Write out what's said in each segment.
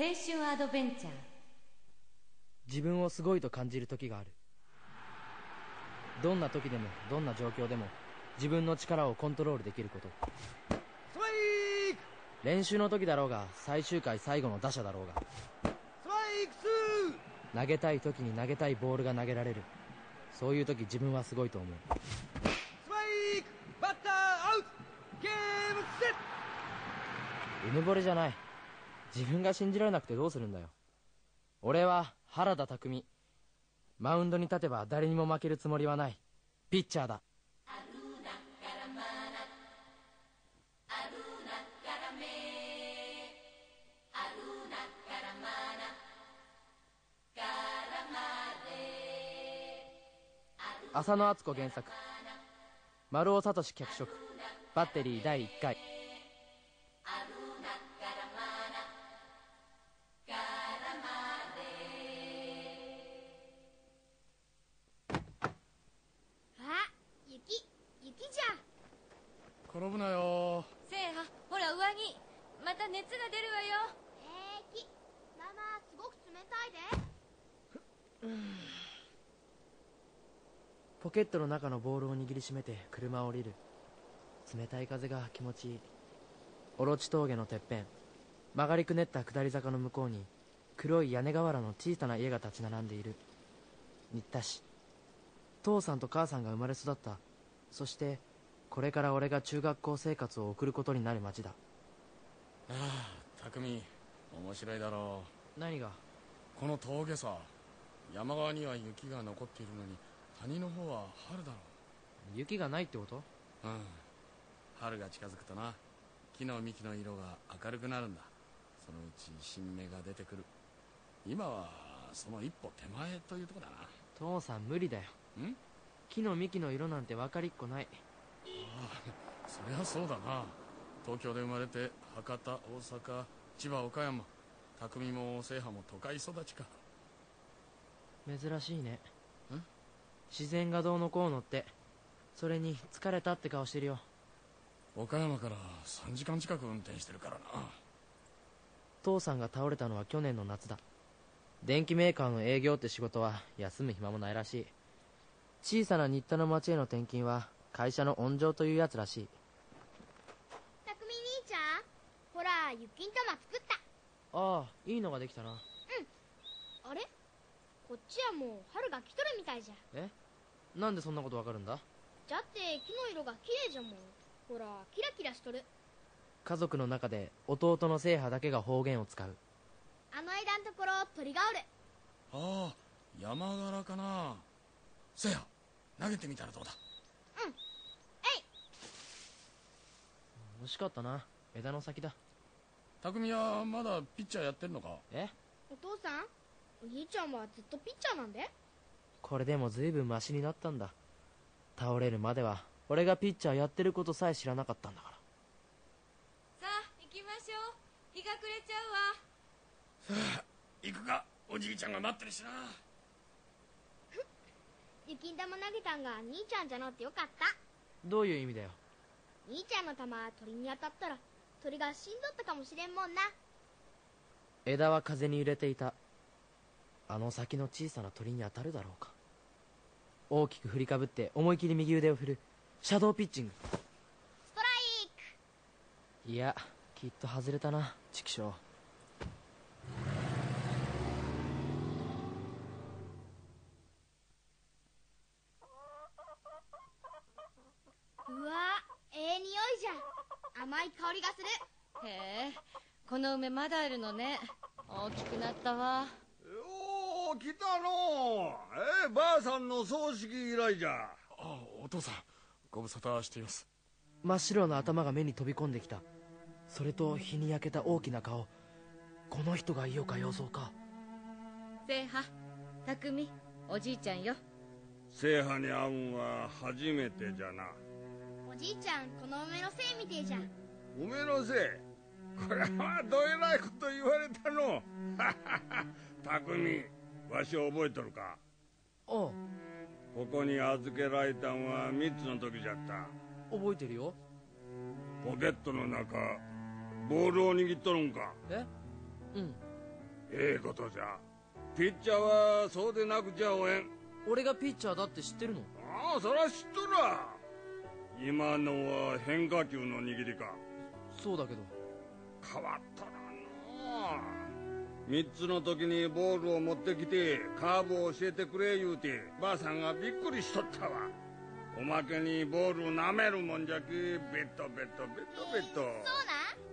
青春アドベンチャー。自分をすごいと感じる時がある。どんな時でもどんな状況でも自分の力をコントロールできること。スイク！練習の時だろうが最終回最後の打者だろうが。スイクツ投げたい時に投げたいボールが投げられる。そういう時自分はすごいと思う。ースイク！バッターアウト！ゲームセット！うぬぼれじゃない自分が信じられなくてどうするんだよ。俺は原田匠マウンドに立てば誰にも負けるつもりはない。ピッチャーだ。浅野敦子原作。丸尾聡脚色。バッテリー第1回。ケットの中のボールを握りしめて車を降りる。冷たい風が気持ちいい。オロチ峠のてっぺん。曲がりくねった下り坂の向こうに黒い屋根瓦の小さな家が立ち並んでいる。新田市。父さんと母さんが生まれ育った。そしてこれから俺が中学校生活を送ることになる町だ。ああ匠面白いだろ何が？うこの峠さ山側には雪が残っているのに谷の方は春だろ雪がないってこと？ううん。春が近づくとな木の幹の色が明るくなるんだ。そのうち新芽が出てくる。今はその一歩手前というとこだな。父さん無理だよ。ん？木の幹の色なんて分かりっこない。そりゃそうだな。東京で生まれて博多大阪千葉岡山匠も制覇も都会育ちか。珍しいね。ん自然がどうのこうのってそれに疲れたって顔してるよ。岡山から3時間近く運転してるからな。父さんが倒れたのは去年の夏だ。電機メーカーの営業って仕事は休む暇もないらしい。小さな新田の町への転勤は会社の温情というやつらしい。たくみ兄ちゃんほら雪ん玉作った。ああいいのができたな。あれ？こっちはもう春が来とるみたいじゃ。え？なんでそんなことわかるんだ？じゃって木の色が綺麗じゃもん。ほらキラキラしとる。家族の中で弟の聖波だけが方言を使う。あの枝のところ鳥がおる。ああ山柄かな。せや投げてみたらどうだ？惜しかったな。枝の先だ。匠はまだピッチャーやってるのか？え？お父さん？お兄ちゃんはずっとピッチャーなんで？これでも随分マシになったんだ。倒れるまでは俺がピッチャーやってることさえ知らなかったんだから。さあ行きましょう。日が暮れちゃうわ。行くか。おじいちゃんが待ってるしな。雪ん玉投げたんが兄ちゃんじゃのってよかった。どういう意味だよ。兄ちゃんの玉鳥に当たったら鳥が死んどったかもしれんもんな。枝は風に揺れていた。あの先の小さな鳥に当たるだろうか大きく振りかぶって思い切り右腕を振るシャドーピッチング。ストライク。いやきっと外れたな畜生。うわええ匂いじゃ甘い香りがする。へえこの梅まだあるのね。大きくなったわおお来たの。えばあさんの葬式以来じゃ。ああお父さんご無沙汰しています。真っ白な頭が目に飛び込んできた。それと日に焼けた大きな顔。この人が井岡洋蔵か。せいは匠おじいちゃんよ。聖波に会うんは初めてじゃな。おじいちゃんこの梅のせいみてえじゃ。んおめえのせい？これはどえらいこと言われたの。ははは匠わしを覚えとるか？ああここに預けられたんは3つの時じゃった。覚えてるよ。ポケットの中ボールを握っとるんか？え？うん。ええことじゃ。ピッチャーはそうでなくちゃおえん。俺がピッチャーだって知ってるの？ああそら知っとら今のは変化球の握りか。そうだけど。変わっとらんの3つの時にボールを持ってきてカーブを教えてくれ言うてばあさんがびっくりしとったわ。おまけにボール舐めるもんじゃけベッドベッドベッドベッド。そう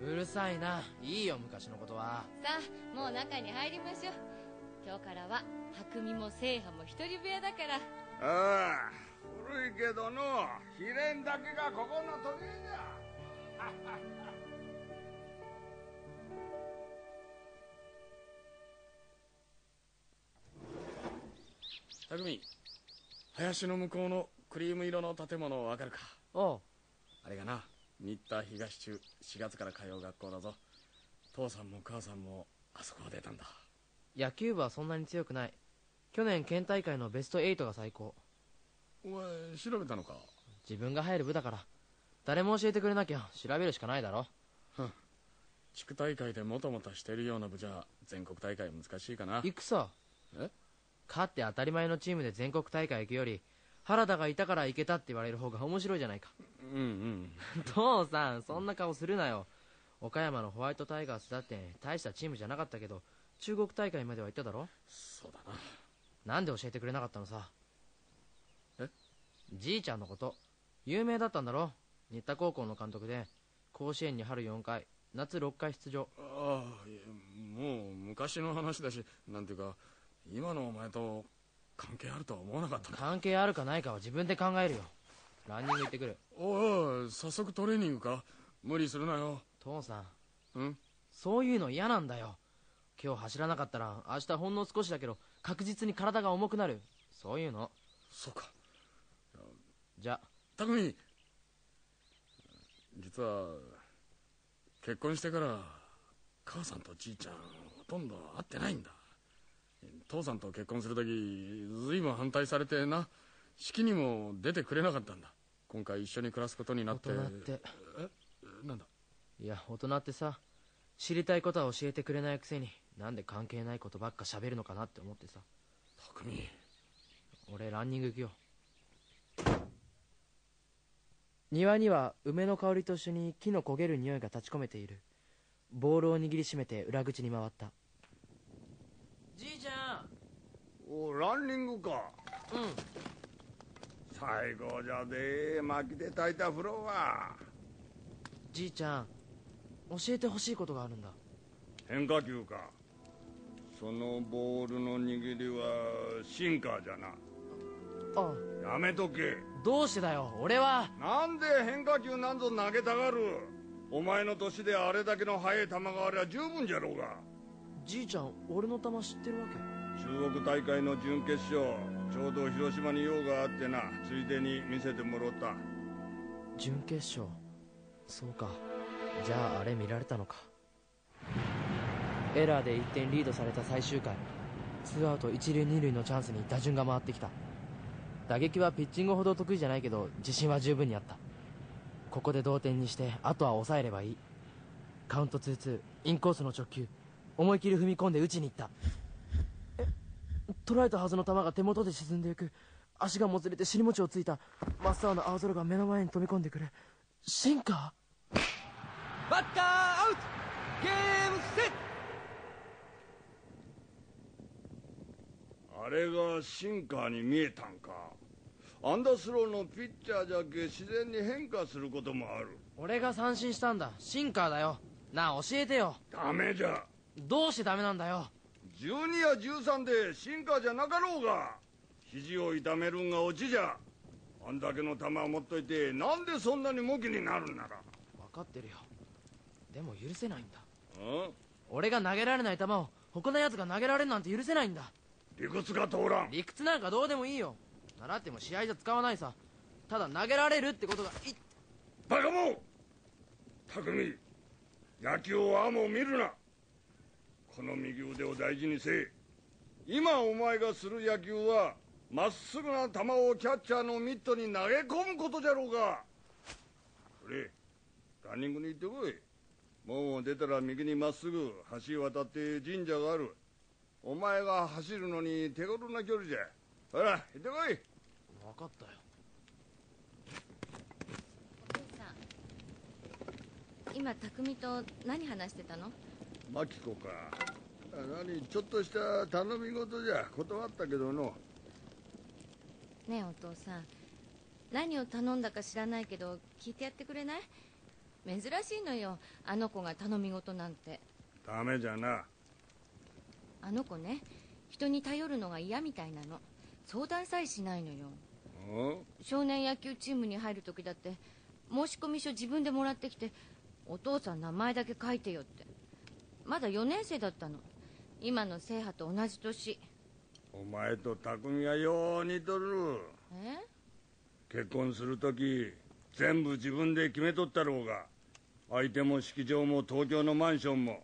なん？うるさいな。いいよ昔のことは。さあもう中に入りましょう。今日からは匠も聖波も一人部屋だから。ああ古いけどの秘伝だけがここの時計じゃ匠林の向こうのクリーム色の建物わかるか？おうあれがな新田東中4月から通う学校だぞ。父さんも母さんもあそこを出たんだ。野球部はそんなに強くない。去年県大会のベスト8が最高。お前調べたのか？自分が入る部だから。誰も教えてくれなきゃ調べるしかないだろ。地区大会でもたもたしてるような部じゃ全国大会難しいかな。行くさ。え？勝って当たり前のチームで全国大会行くより原田がいたから行けたって言われる方が面白いじゃないか。うんうん。父さんそんな顔するなよ。岡山のホワイトタイガースだって大したチームじゃなかったけど中国大会までは行っただろ？そうだな。なんで教えてくれなかったのさ？え？じいちゃんのこと。有名だったんだろ？新田高校の監督で。甲子園に春4回夏6回出場。ああもう昔の話だしなんていうか今のお前と関係あるとは思わなかったな。関係あるかないかは自分で考えるよ。ランニング行ってくる。おい早速トレーニングか？無理するなよ。父さん。うん？そういうの嫌なんだよ。今日走らなかったら明日ほんの少しだけど確実に体が重くなる。そういうの。そうか。じゃ匠実は結婚してから母さんとじいちゃんほとんど会ってないんだ父さんと結婚する時ずいぶん反対されてな。式にも出てくれなかったんだ。今回一緒に暮らすことにな大って。人って。なんだ？いや大人ってさ知りたいことは教えてくれないくせになんで関係ないことばっか喋るのかなって思ってさ。匠俺ランニング行くよ。庭には梅の香りと一緒に木の焦げる匂いが立ち込めている。ボールを握りしめて裏口に回ったじいちゃおランニングか。んうん。最高じゃで薪で炊いた風呂は。じいちゃん教えてほしいことがあるんだ。変化球か。そのボールの握りはシンカーじゃな。あ。やめとけ。どうしてだよ俺は。なんで変化球なんぞ投げたがる。お前の年であれだけの速い球がありゃ十分じゃろうがじいちゃん俺の球知ってるわけ？中国大会の準決勝ちょうど広島に用があってなついでに見せてもらった。準決勝？そうか。じゃああれ見られたのか。エラーで1点リードされた最終回。ツーアウト一塁二塁のチャンスに打順が回ってきた。打撃はピッチングほど得意じゃないけど自信は十分にあった。ここで同点にしてあとは抑えればいい。カウント2-2インコースの直球思い切り踏み込んで打ちに行った。え捉えたはずの球が手元で沈んでいく。足がもつれて尻餅をついた。真っ青な青空が目の前に飛び込んでくるシンカバッターアウト！ゲームセット！あれがシンカーに見えたんか。アンダースローのピッチャーじゃけ自然に変化することもある。ー俺が三振したんだ。シンカーだよ。なあ教えてよ。ダメじゃどうしてダメなんだよ。12や13でシンカーじゃなかろうが。肘を痛めるんがオチじゃ。あんだけの球を持っといてなんでそんなにムキになるんなら。分かってるよ。でも許せないんだ。ん？俺が投げられない球を他のやつが投げられるなんて許せないんだ。理屈が通らん。理屈なんかどうでもいいよ。習っても試合じゃ使わないさ。ただ投げられるってことがいバカモン匠野球はあも見るなこの右腕を大事にせえ今お前がする野球はまっすぐな球をキャッチャーのミットに投げ込むことじゃろうが。それランニングに行ってこい。もう出たら右にまっすぐ橋渡って神社がある。お前が走るのに手頃な距離じゃ。ほら行ってこい。分かったよ。お父さん今匠と何話してたの？マキコか。あ何ちょっとした頼み事じゃ。断ったけどの。ねえお父さん。何を頼んだか知らないけど聞いてやってくれない？珍しいのよ。あの子が頼み事なんて。ダメじゃな。あの子ね人に頼るのが嫌みたいなの。相談さえしないのよ。お？少年野球チームに入る時だって申し込み書自分でもらってきてお父さん名前だけ書いてよってまだ4年生だったの。今の聖波と同じ年。お前と匠はよう似とる。え？結婚する時全部自分で決めとったろうが。相手も式場も東京のマンションも。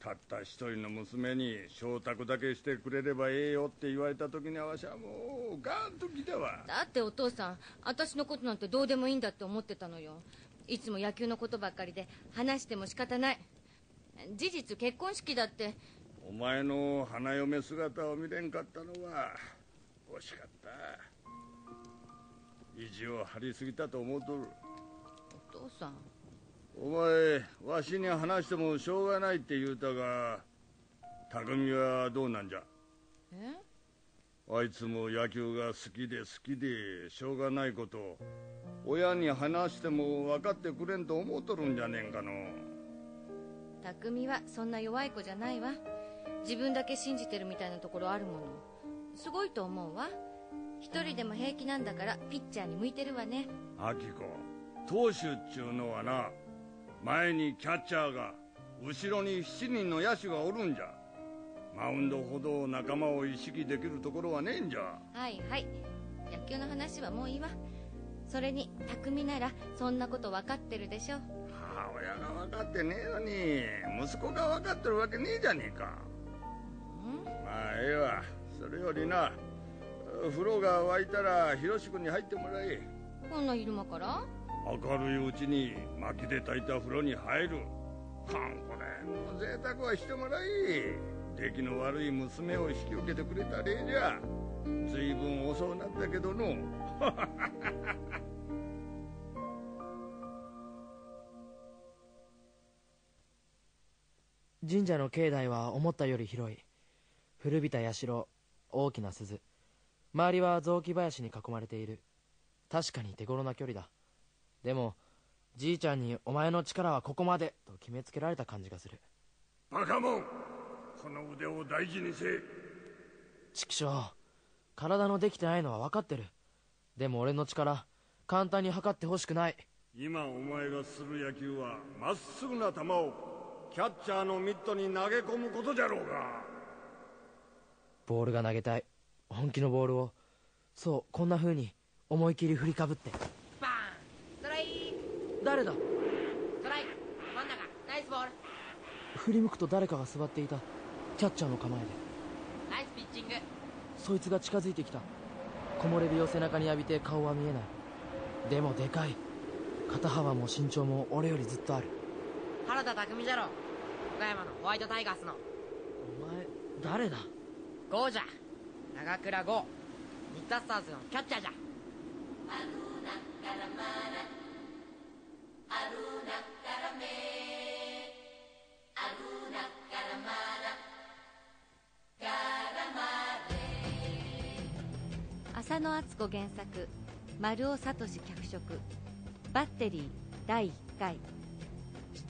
たった一人の娘に承諾だけしてくれればええよって言われた時にはわしはもうガーンと来たわ。だってお父さん私のことなんてどうでもいいんだって思ってたのよ。いつも野球のことばっかりで話しても仕方ない事実結婚式だって。お前の花嫁姿を見れんかったのは惜しかった。意地を張りすぎたと思うとる。お父さん。お前わしに話してもしょうがないって言うたが匠はどうなんじゃ？え？あいつも野球が好きで好きでしょうがないことを親に話しても分かってくれんと思うとるんじゃねえんかの匠はそんな弱い子じゃないわ。自分だけ信じてるみたいなところあるもの。すごいと思うわ。一人でも平気なんだからピッチャーに向いてるわね。アキコ投手っちゅうのはな前にキャッチャーが後ろに7人の野手がおるんじゃ。マウンドほど仲間を意識できるところはねえんじゃ。はいはい。野球の話はもういいわ。それに匠ならそんなこと分かってるでしょ。母親が分かってねえのに息子が分かってるわけねえじゃねえか。んまあええわ。それよりな風呂が沸いたらヒロシ君に入ってもらえ。こんな昼間から？明るいうちに薪で炊いた風呂に入る。かんこれもう贅沢はしてもらい。出来の悪い娘を引き受けてくれた例じゃ。随分遅うなったけどの神社の境内は思ったより広い。古びた社大きな鈴。周りは雑木林に囲まれている。確かに手頃な距離だ。でもじいちゃんに「お前の力はここまで」と決めつけられた感じがする。バカモンこの腕を大事にせ畜生体のできてないのは分かってる。でも俺の力簡単に測ってほしくない。今お前がする野球はまっすぐな球をキャッチャーのミットに投げ込むことじゃろうが。ボールが投げたい。本気のボールを。そうこんな風に思い切り振りかぶって。バーン。ストライク。誰だ？ストライク。真ん中。ナイスボール。振り向くと誰かが座っていた。キャッチャーの構えで。ナイスピッチング。そいつが近づいてきた。木漏れ日を背中に浴びて顔は見えない。でもでかい。肩幅も身長も俺よりずっとある。原田匠じゃろ岡山のホワイトタイガースの。お前誰だ？ゴーじゃ長倉ゴー。ニッタスターズのキャッチャーじゃ。浅野敦子原作丸尾聡脚色。バッテリー第1回。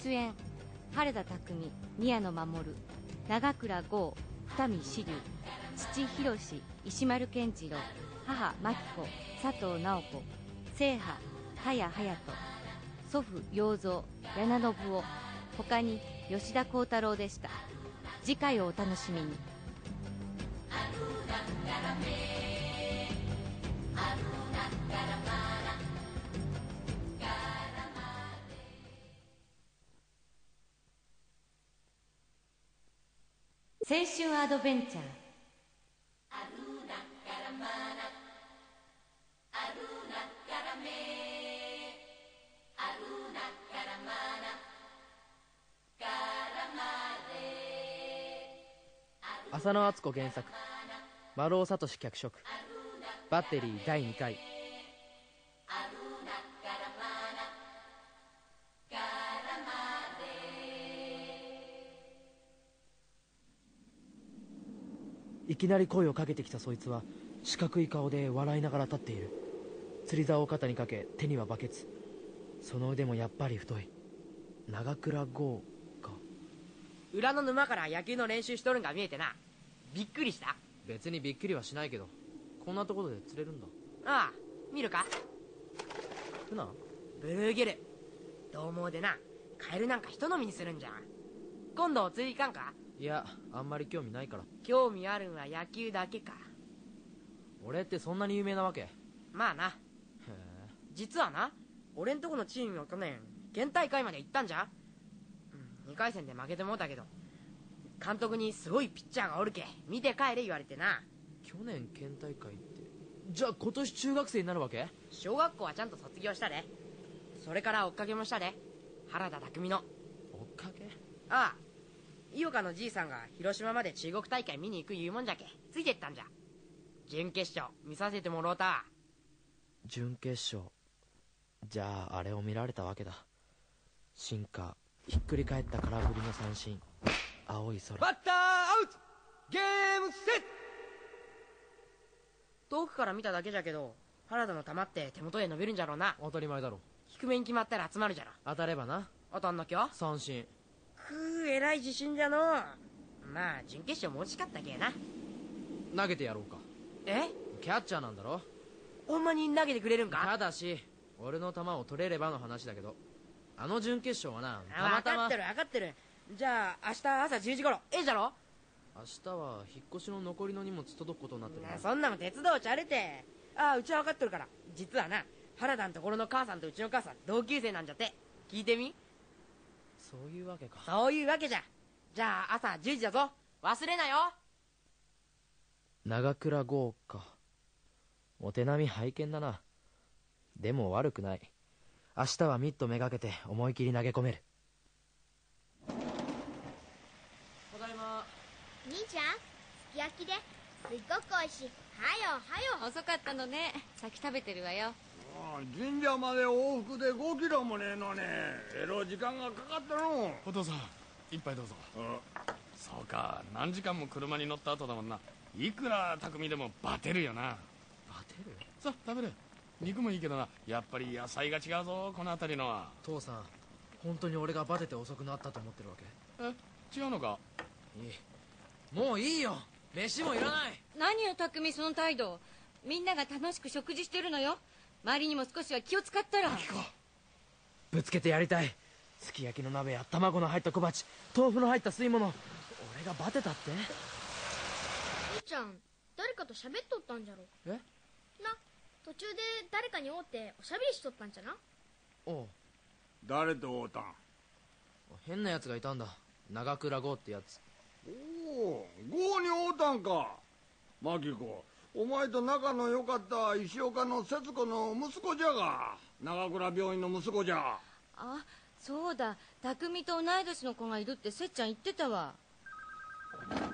出演原田匠宮野真守長倉剛二見紫龍父博石丸健次郎母真紀子佐藤直子聖波早隼人祖父洋蔵柳信夫他に吉田幸太郎でした。次回をお楽しみに。青春アドベンチャー。浅野敦子原作。丸尾聡脚色。バッテリー第2回。いきなり声をかけてきたそいつは四角い顔で笑いながら立っている。釣り竿を肩にかけ手にはバケツ。その腕もやっぱり太い。長倉剛か裏の沼から野球の練習しとるんが見えてな。びっくりした？別にびっくりはしないけどこんなところで釣れるんだ。ああ見るか？船ブルーギル。獰猛でな。カエルなんか人飲みにするんじゃ。ん今度釣り行かんか？いやあんまり興味ないから。興味あるんは野球だけか。俺ってそんなに有名なわけ？へまあな。え。実はな俺んとこのチームは去年県大会まで行ったんじゃ、うん、2回戦で負けてもうたけど監督にすごいピッチャーがおるけ見て帰れ言われてな。去年県大会ってじゃあ今年中学生になるわけ？小学校はちゃんと卒業したで。それから追っかけもしたで。原田匠の。追っかけ？ああ井岡のじいさんが広島まで中国大会見に行く言うもんじゃけ。ついてったんじゃ。準決勝見させてもろうた。準決勝。じゃああれを見られたわけだ。進化ひっくり返った空振りの三振。青い空。バッターアウト!ゲームセッ遠くから見ただけじゃけど原田の球って手元へ伸びるんじゃろうな。当たり前だろ。低めに決まったら集まるじゃろ。当たればな。当たんなきゃ？三振くーえらい自信じゃのまあ準決勝も惜しかったけな。投げてやろうか。え？キャッチャーなんだろ。ほんまに投げてくれるんか？ただし俺の球を取れればの話だけどあの準決勝はなたまたま。分かってる分かってる。じゃあ明日朝10時頃。ええじゃろ？明日は引っ越しの残りの荷物届くことになってるな。そんなの手伝うちゃれて。ああうちは分かってるから。実はな原田のところの母さんとうちの母さん同級生なんじゃって。聞いてみ？そういうわけか。そういうわけじゃ。じゃあ朝10時だぞ。忘れなよ。長倉豪かお手並み拝見だな。でも悪くない。明日はミットめがけて思い切り投げ込める。ただいま。兄ちゃんすき焼きで。すっごくおいしい。はよはよ遅かったのね。先食べてるわよ神社まで往復で5キロもねえのねえろ時間がかかったの。お父さん一杯どうぞ。あそうか何時間も車に乗った後だもんな。いくら匠でもバテるよな。バテる？さあ食べる。肉もいいけどな。やっぱり野菜が違うぞこの辺りのは。父さん本当に俺がバテて遅くなったと思ってるわけ？え違うのか？いい。もういいよ。飯もいらない。何よ匠その態度。みんなが楽しく食事してるのよ周りにも少しは気を使ったら。ぶつけてやりたい。すき焼きの鍋や卵の入った小鉢。豆腐の入った吸い物。俺がバテたって。兄ちゃん誰かと喋っとったんじゃろ。え？な途中で誰かに会うておしゃべりしとったんじゃな？おう。誰と会うたん？変なやつがいたんだ。長倉剛ってやつ。おお郷に会うたんか。マキコお前と仲の良かった石岡の節子の息子じゃが。長倉病院の息子じゃ。あそうだ。匠と同い年の子がいるってせっちゃん言ってたわ。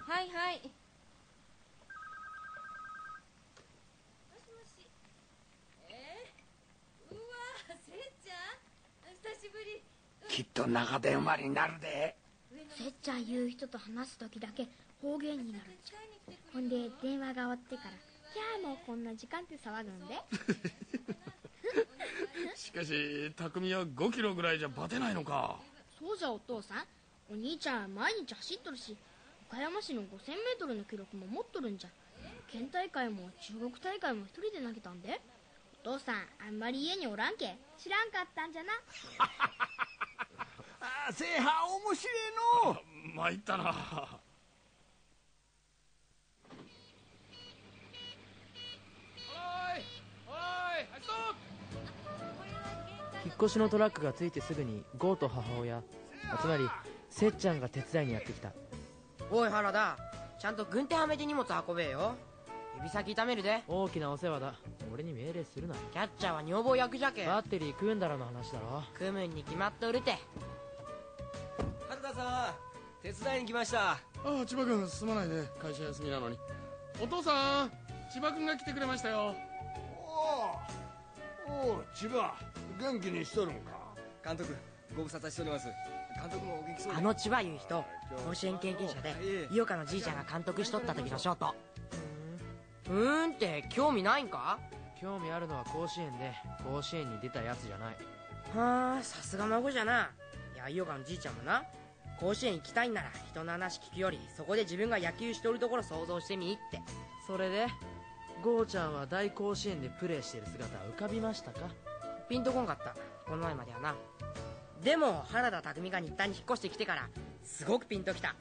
はいはい。もしもし。え？ー、うわせっちゃん。久しぶり。きっと長電話になるで。せっちゃん言う人と話す時だけ方言になる。んじゃほんで電話が終わってから「キャーもうこんな時間」って騒ぐんで。しかし匠は5キロぐらいじゃバテないのか。そうじゃお父さん。お兄ちゃん毎日走っとるし岡山市の 5000m の記録も持っとるんじゃ。県大会も中国大会も一人で投げたんで。お父さんあんまり家におらんけ。知らんかったんじゃな。ああ制覇面白いの参ったな引っ越しのトラックが着いてすぐにゴーと母親つまりせっちゃんが手伝いにやってきた。おい原田。ちゃんと軍手はめて荷物運べよ。指先痛めるで。大きなお世話だ。俺に命令するな。キャッチャーは女房役じゃけバッテリー組んだらの話だろ。組むんに決まっとるて。原田さん手伝いに来ました。ああ千葉君すまないね。会社休みなのに。お父さん千葉君が来てくれましたよおおおう千葉元気にしとるんか？監督ご無沙汰しております。監督もお元気そうで。あの千葉いう人甲子園経験者でええ。井岡のじいちゃんが監督しとった時のショート。うーんって興味ないんか？興味あるのは甲子園で甲子園に出たやつじゃない。はあさすが孫じゃな。いや井岡のじいちゃんもな。甲子園行きたいんなら人の話聞くよりそこで自分が野球しとるところ想像してみって。それで？ゴーちゃんは大甲子園でプレーしてる姿は浮かびましたか？ピンとこんかった。この前まではな。でも原田匠が日体に引っ越してきてからすごくピンときた。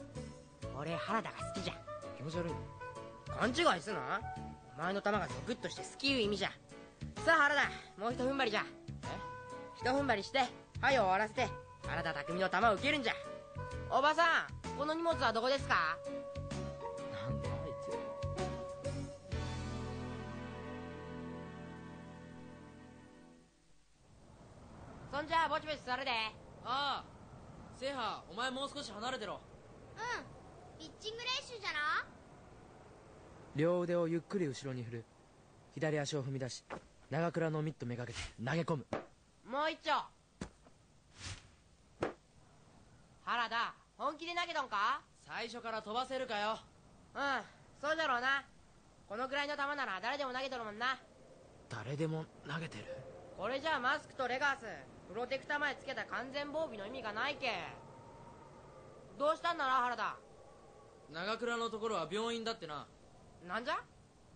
俺原田が好きじゃ気持ち悪い勘違いすなお前の球がゾクッとして好きいう意味じゃ。さあ原田もう一踏ん張りじゃ。え？一踏ん張りしてはい終わらせて。原田匠の球を受けるんじゃ。おばさんこの荷物はどこですか？そんじゃあぼちぼち座るで。ああ。セイハお前もう少し離れてろ。うん。ピッチング練習じゃな両腕をゆっくり後ろに振る。左足を踏み出し長倉のミットめがけて投げ込む。もう一丁。原田本気で投げとんか？最初から飛ばせるかよ。うん。そうじゃろうな。このくらいの球なら誰でも投げとるもんな。誰でも投げてる？これじゃあマスクとレガースプロテクター前つけた完全防備の意味がないけどうしたんだな原田？長倉のところは病院だってな。なんじゃ？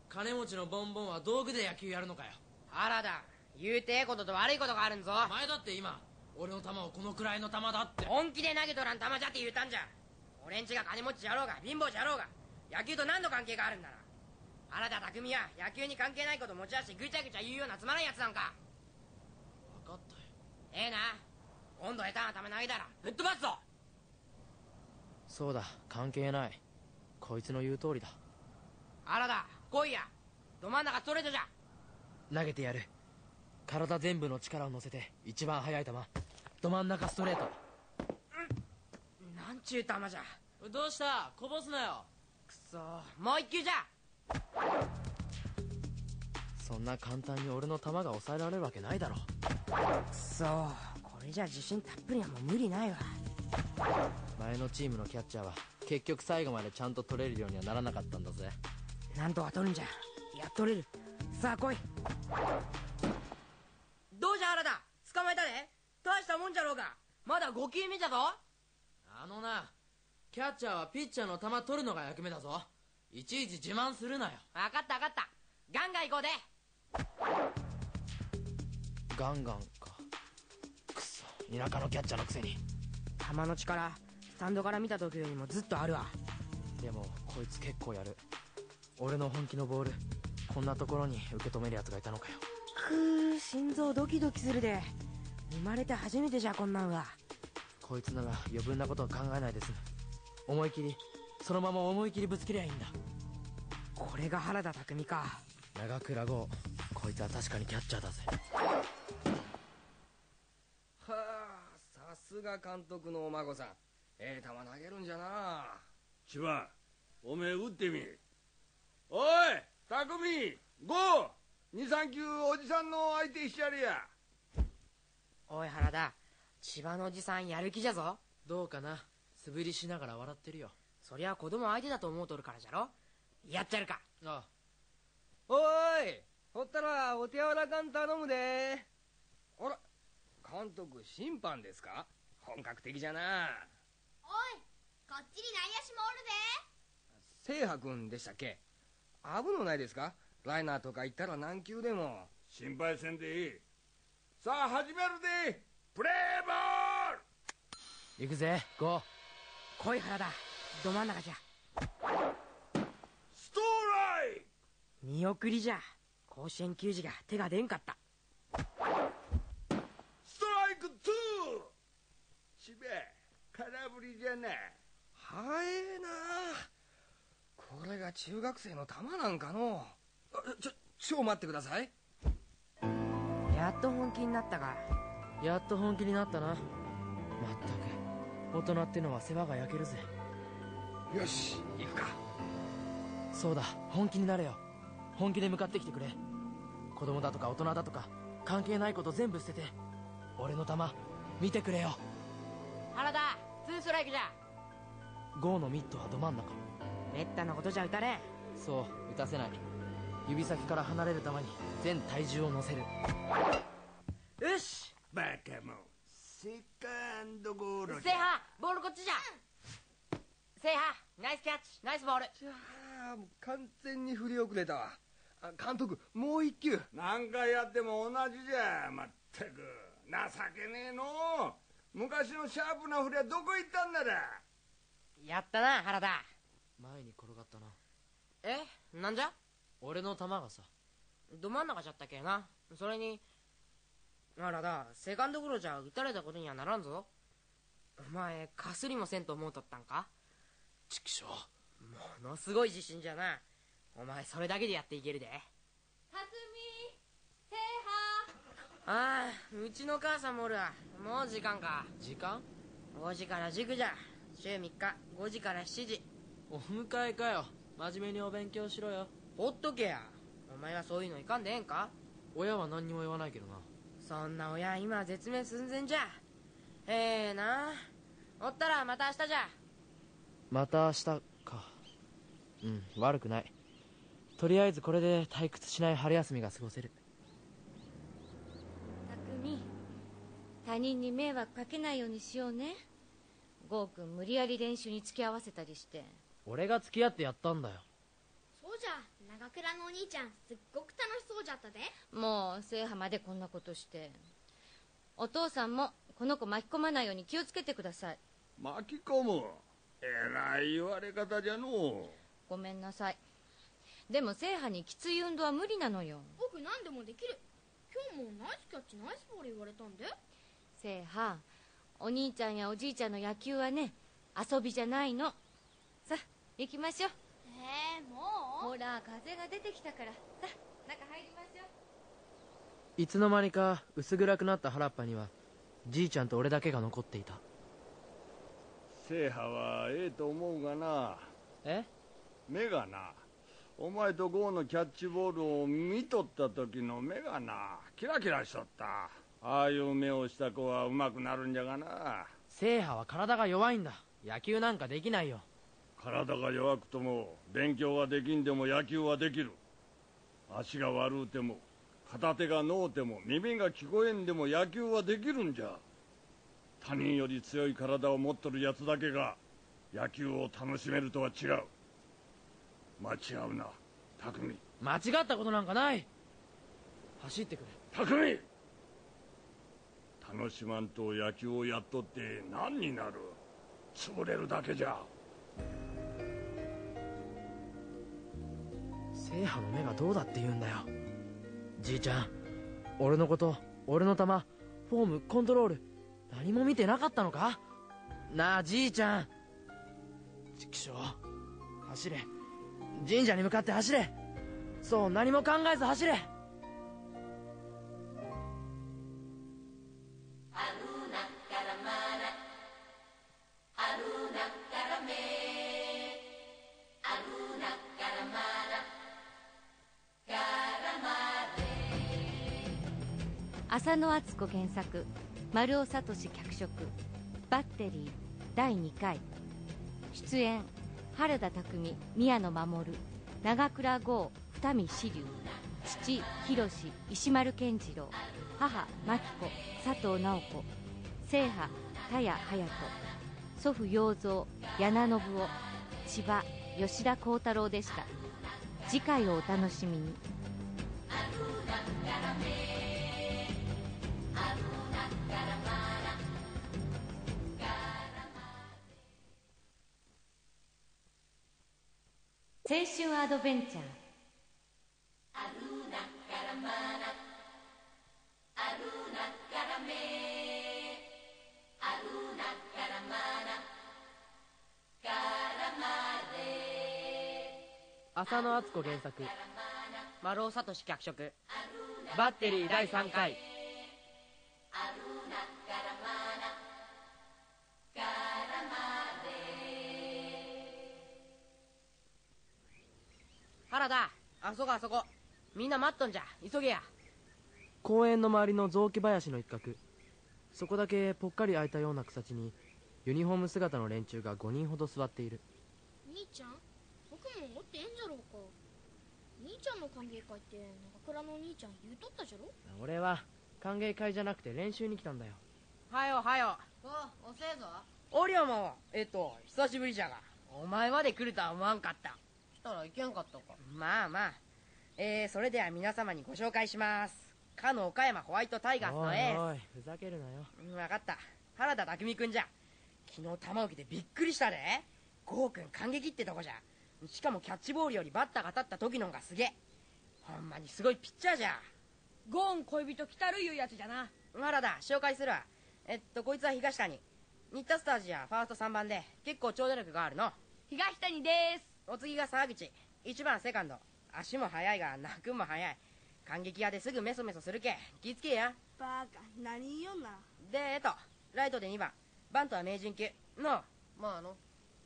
金持ちのボンボンは道具で野球やるのかよ。原田言うてええことと悪いことがあるんぞ。お前だって今俺の球をこのくらいの球だって。本気で投げとらん球じゃって言うたんじゃ。俺んちが金持ちじゃろうが貧乏じゃろうが野球と何の関係があるんだな。原田匠は野球に関係ないこと持ち出してぐちゃぐちゃ言うようなつまらんやつなんかええな。今度下手な球投げたらぶっ飛ばすぞ。そうだ関係ない。こいつの言う通りだ。原田来いや。ど真ん中ストレートじゃ。投げてやる。体全部の力を乗せて一番速い球。ど真ん中ストレート。なんちゅう球じゃ。どうした？こぼすなよ。くそ。もう一球じゃそんな簡単に俺の球が抑えられるわけないだろ。くそこれじゃ自信たっぷりはもう無理ないわ。前のチームのキャッチャーは結局最後までちゃんと取れるようにはならなかったんだぜ。なんとか取るんじゃ。やっとれる。さあ来い。どうじゃ原田捕まえたで。大したもんじゃろうが。まだ5球目じゃぞ。あのなキャッチャーはピッチャーの球取るのが役目だぞ。いちいち自慢するなよ。分かった分かった。ガンガン行こうでガンガンか。くそ。田舎のキャッチャーのくせに。球の力スタンドから見た時よりもずっとあるわ。でもこいつ結構やる。俺の本気のボールこんなところに受け止めるやつがいたのかよ。くー心臓ドキドキするで。生まれて初めてじゃこんなんは。こいつなら余分なことは考えないで済む思い切りそのまま思い切りぶつけりゃいいんだ。これが原田匠か長倉剛こいつは確かにキャッチャーだぜ。はあさすが監督のお孫さん。ええ球投げるんじゃな。千葉おめえ打ってみ。おい匠ゴー23球おじさんの相手してやれや。おい原田。千葉のおじさんやる気じゃぞ。どうかな。素振りしながら笑ってるよ。そりゃ子供相手だと思うとるからじゃろ。やっちゃるか。あおいほったらお手柔らかん頼むで。あら監督審判ですか？本格的じゃな。おいこっちに内野手もおるで。聖波君でしたっけ？危のないですか？ライナーとか行ったら何球でも。心配せんでいい。さあ始めるでプレーボール。行くぜゴー。来い原田ど真ん中じゃ。ストライク見送りじゃ。甲子園球児が手が出んかった。ストライク2しべ空振りじゃなはえなこれが中学生の球なんかの。あちょちょ待ってください。やっと本気になったか。やっと本気になったな。まったく大人ってのは世話が焼けるぜ。よし行くか。そうだ本気になれよ本気で向かってきてくれ。子供だとか大人だとか関係ないこと全部捨てて俺の球見てくれよ。原田ツーストライクじゃ。ゴーのミットはど真ん中。めったなことじゃ打たれん。そう打たせない。指先から離れる球に全体重を乗せる。よし。バカもん。セカンドゴール制覇ボールこっちじゃ。制覇ナイスキャッチナイスボール。じゃあもう完全に振り遅れたわ。あ監督もう一球。何回やっても同じじゃまったく。情けねえの。昔のシャープな振りはどこ行ったんだらやったな原田。前に転がったな。え？なんじゃ？俺の球がさ。ど真ん中じゃったっけな。それに原田セカンドゴロじゃ打たれたことにはならんぞ。お前かすりもせんと思うとったんか？畜生ものすごい自信じゃなお前それだけでやっていけるで。辰巳制ああうちの母さんもおるわ。もう時間か。時間？5時から塾じゃ。週3日。5時から7時。お迎えかよ。真面目にお勉強しろよ。ほっとけや。お前はそういうのいかんでええんか？親は何にも言わないけどな。そんな親今絶命寸前じゃ。ええな。おったらまた明日じゃ。また明日か。うん悪くないとりあえずこれで退屈しない春休みが過ごせる。匠他人に迷惑かけないようにしようね。ゴーくん無理やり練習に付き合わせたりして。俺が付き合ってやったんだよ。そうじゃ長倉のお兄ちゃんすっごく楽しそうじゃったで。もう制覇までこんなことして。お父さんもこの子巻き込まないように気をつけてください。巻き込む？えらい言われ方じゃのう。ごめんなさいでも制覇にきつい運動は無理なのよ。僕何でもできる。今日もナイスキャッチナイスボール言われたんで。制覇。お兄ちゃんやおじいちゃんの野球はね遊びじゃないの。さあ行きましょう。えー、もう？ほら風が出てきたから。さあ中入りましょう。いつの間にか薄暗くなった原っぱにはじいちゃんと俺だけが残っていた。制覇はええと思うがな。え？目がなお前とゴーのキャッチボールを見とった時の目がなキラキラしとった。ああいう目をした子は上手くなるんじゃがな。制覇は体が弱いんだ。野球なんかできないよ。体が弱くとも勉強はできんでも野球はできる。足が悪うても片手がのうても耳が聞こえんでも野球はできるんじゃ。他人より強い体を持っとるやつだけが野球を楽しめるとは違う間違うな。匠。間違ったことなんかない。走ってくれ。匠。楽しまんと野球をやっとって何になる。潰れるだけじゃ。制覇の目がどうだって言うんだよ。じいちゃん俺のこと俺の球フォームコントロール何も見てなかったのか？なあじいちゃん。畜生走れ神社に向かって走れ。そう何も考えず走れ。浅野敦子原作丸尾聡脚色バッテリー第2回。出演原田匠宮野守長倉剛二見志龍父広石丸健次郎母真紀子佐藤直子正派田谷隼人祖父洋蔵柳信夫千葉吉田幸太郎でした。次回をお楽しみに。青春アドベンチャー。浅野敦子原作。丸尾聡脚色。バッテリー第3回「原田あそこあそこ。みんな待っとんじゃ。急げや。公園の周りの雑木林の一角。そこだけぽっかり空いたような草地にユニフォーム姿の連中が5人ほど座っている。兄ちゃん？僕もおってええんじゃろうか。兄ちゃんの歓迎会って長倉のお兄ちゃん言うとったじゃろ？俺は歓迎会じゃなくて練習に来たんだよ。はよはよお遅えぞ。おりゃもえっと久しぶりじゃが。お前まで来るとは思わんかった来たらいけんかったか。まあまあ。えー、それでは皆様にご紹介します。かの岡山ホワイトタイガースのエーおいふざけるなよ。ス分かった。原田匠君じゃ。昨日球受けてびっくりしたで。郷君感激ってとこじゃ。しかもキャッチボールよりバッターが立った時のんがすげえ。ほんまにすごいピッチャーじゃ。ゴーン恋人来たるいうやつじゃな。原田紹介するわ。えっとこいつは東谷。新田スタージアファースト3番で結構長打力があるの。東谷ですお次が沢口。1番セカンド。足も速いが泣くんも速い。感激屋ですぐメソメソするけ。気ぃつけや。バカ。何言いよんな。でえっと。ライトで2番。バントは名人級。の。まああの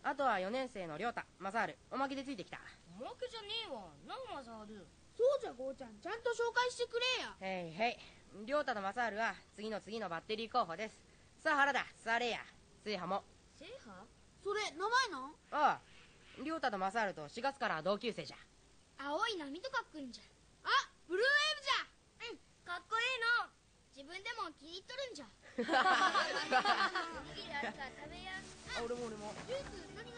あとは4年生の亮太。正治おまけでついてきた。おまけじゃねえわ。何マサールそうじゃゴーちゃん。ちゃんと紹介してくれや。へいへい。亮太と正治は次の次のバッテリー候補です。さあ原田。座れや。追派も。制覇それ名前なん？ああ亮太と正治と4月から同級生じゃ。青い波と書くんじゃあブルーウェーブじゃ。うんかっこいいの。自分でも気に入っとるんじゃおにぎりあるから食べやあ俺も俺も。ジュース何が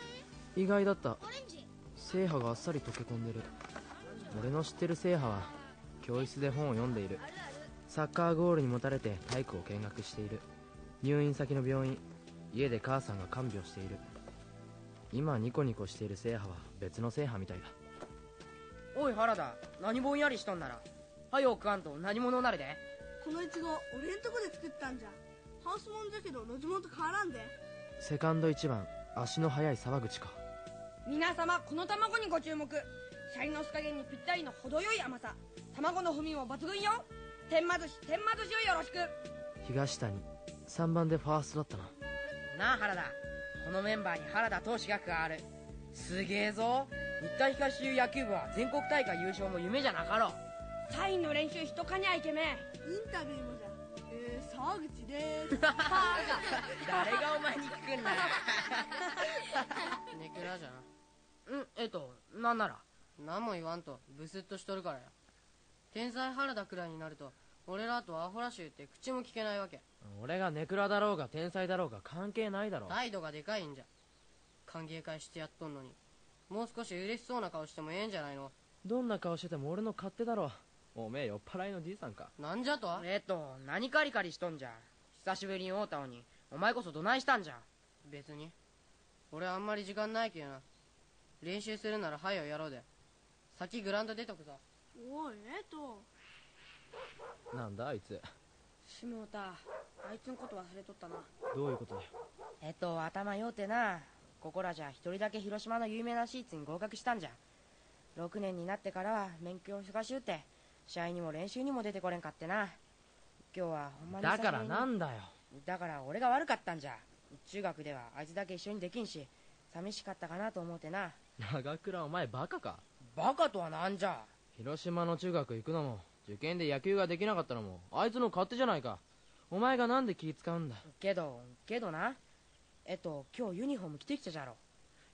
え意外だった。えオレンジ。聖波があっさり溶け込んでる。俺の知ってる聖波は教室で本を読んでいる。サッカーゴールにもたれて体育を見学している。入院先の病院。家で母さんが看病している今ニコニコしている聖波は別の聖波みたいだ。おい原田。何ぼんやりしとんなら。はよ食わんと何者なるで。このイチゴ俺んとこで作ったんじゃ。ハウスモンじゃけど路地元変わらんで。セカンド1番足の速い沢口か。皆様この卵にご注目。シャイの酢加減にぴったりの程よい甘さ。卵の風味も抜群よ。天まずし天まずしをよろしく。東谷。3番でファーストだったな。なあ原田このメンバーに原田投手が加わる。すげえぞ。日体東優野球部は全国大会優勝も夢じゃなかろう。サインの練習しとかにゃいけめインタビューもじゃ。えー、沢口です。誰がお前に聞くんだよ。ネクラじゃなうんえっとなんなら。何も言わんと。ブスッとしとるからや天才原田くらいになると俺らとアホらしゅうって口も聞けないわけ俺がネクラだろうが天才だろうが関係ないだろ態度がでかいんじゃ。歓迎会してやっとんのに。もう少し嬉しそうな顔してもええんじゃないの。どんな顔してても俺の勝手だろおめえ酔っ払いのじいさんか。なんじゃと？えっと何カリカリしとんじゃ。久しぶりに会うたのに。お前こそどないしたんじゃ。別に。俺あんまり時間ないけどな。練習するなら早よやろうで。先グラウンド出とくぞ。おいえっと。なんだあいつしもうたあいつのこと忘れとったな。どういうことだ？よえっと頭ようてな。ここらじゃ一人だけ広島の有名なシーツに合格したんじゃ。6年になってからは免許を忙しゅうて試合にも練習にも出てこれんかってな。今日はほんまにだからなんだよ。だから俺が悪かったんじゃ。中学ではあいつだけ一緒にできんし寂しかったかなと思うてな。長倉お前バカか？バカとはなんじゃ。広島の中学行くのも受験で野球ができなかったのもあいつの勝手じゃないか。お前がなんで気使うんだ？けどけどな。えっと今日ユニフォーム着てきたじゃろ。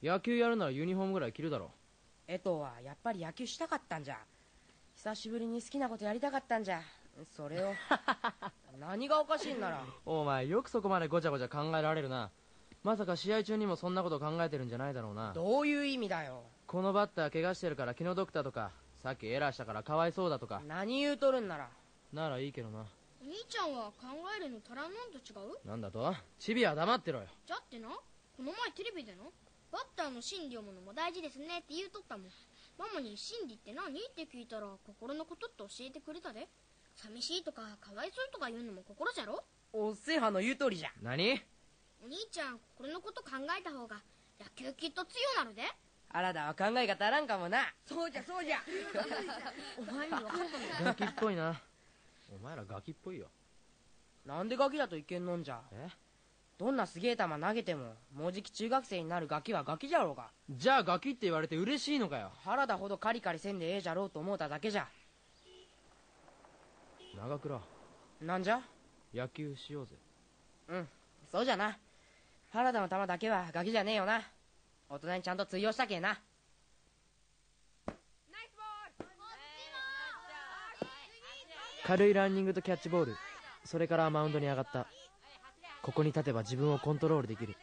野球やるならユニフォームぐらい着るだろ。江藤はやっぱり野球したかったんじゃ。久しぶりに好きなことやりたかったんじゃ。それを。何がおかしいんならお前よくそこまでごちゃごちゃ考えられるな。まさか試合中にもそんなこと考えてるんじゃないだろうな。どういう意味だよ。このバッター怪我してるから気の毒だとかさっきエラーしたからかわいそうだとか。何言うとるんなら。ならいいけどな。お兄ちゃんは考えるの足らんのんと違う？なんだと？チビは黙ってろよ。じゃってなこの前テレビでなバッターの心理を読むのも大事ですねって言うとったもん。ママに心理って何？って聞いたら心のことって教えてくれたで。寂しいとかかわいそうとか言うのも心じゃろ？おっせいはの言う通りじゃ。何？お兄ちゃん心のこと考えた方が野球きっと強なるで原田は考えが足らんかもな。そうじゃそうじゃ。お前に分かったのガキっぽいな。お前らガキっぽいよ。なんでガキだといけんのんじゃ。え？どんなすげえ球投げてももうじき中学生になるガキはガキじゃろうが。じゃあガキって言われて嬉しいのかよ原田ほどカリカリせんでええじゃろうと思うただけじゃ。長倉。なんじゃ？野球しようぜ。うんそうじゃな。原田の球だけはガキじゃねえよな大人にちゃんと通用したけえな。軽いランニングとキャッチボール。それからマウンドに上がった。ここに立てば自分をコントロールできる。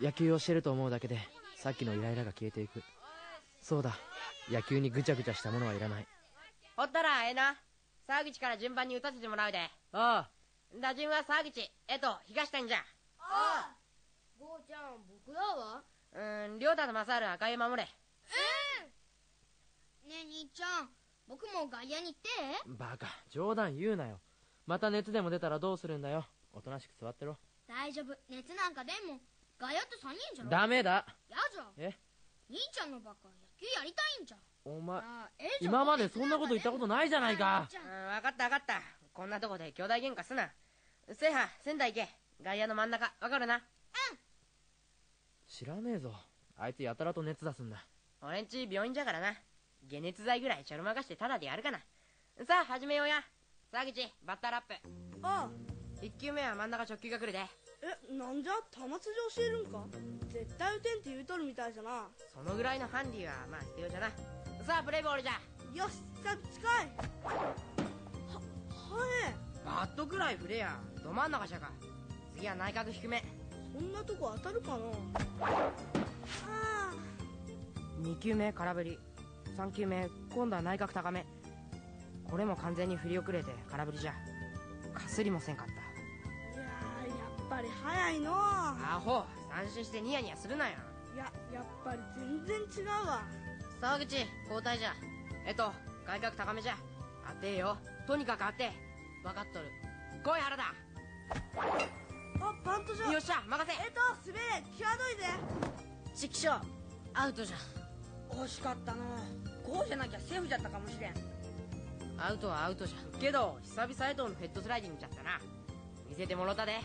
野球をしてると思うだけでさっきのイライラが消えていく。そうだ。野球にぐちゃぐちゃしたものはいらない。ほったらええな。沢口から順番に打たせてもらうで。ああ打順は沢口えと東谷じゃ。ああ。坊ちゃん僕だわうーん亮太と正治赤い守れ。ねえ兄ちゃん。僕も外野に行って。バカ冗談言うなよ。また熱でも出たらどうするんだよ。おとなしく座ってろ。大丈夫。熱なんかでも外野って3人じゃろダメだ。やじゃえ？兄ちゃんのバカ野球やりたいんじゃお前ああええじゃん。今までそんなこと言ったことないじゃないか。うん分かった分かった。こんなとこで兄弟喧嘩すな。せいは仙台行け。外野の真ん中。分かるな？知らねえぞ。あいつやたらと熱出すんだ。俺んち病院じゃからな。解熱剤ぐらいちょろまかしてタダでやるかな。さあ始めようや。沢口バッターラップ。あ1球目は真ん中直球が来るで。えなんじゃ？玉筋教えるんか？絶対打てんって言うとるみたいじゃな。そのぐらいのハンディはまあ必要じゃな。さあプレイボールじゃ。よしさあ近い。ははえ。バットぐらい振れや。ど真ん中じゃか次は内角低めそんなとこ当たるかな？あ2球目空振り。3球目今度は内角高め。これも完全に振り遅れて空振りじゃ。かすりもせんかった。あいやーやっぱり早いのう。アホ。三振してニヤニヤするなよ。いややっぱり全然違うわ。沢口交代じゃ。えっと外角高めじゃ。当てえよとにかく当て。分かっとる。来い原田あバントじゃよっしゃ任せ。えっと滑れ。際どいぜ。チキショー。アウトじゃ惜しかったのこうじゃなきゃセーフじゃったかもしれん。アウトはアウトじゃけど久々江藤のヘッドスライディングじゃったな。見せてもろたで。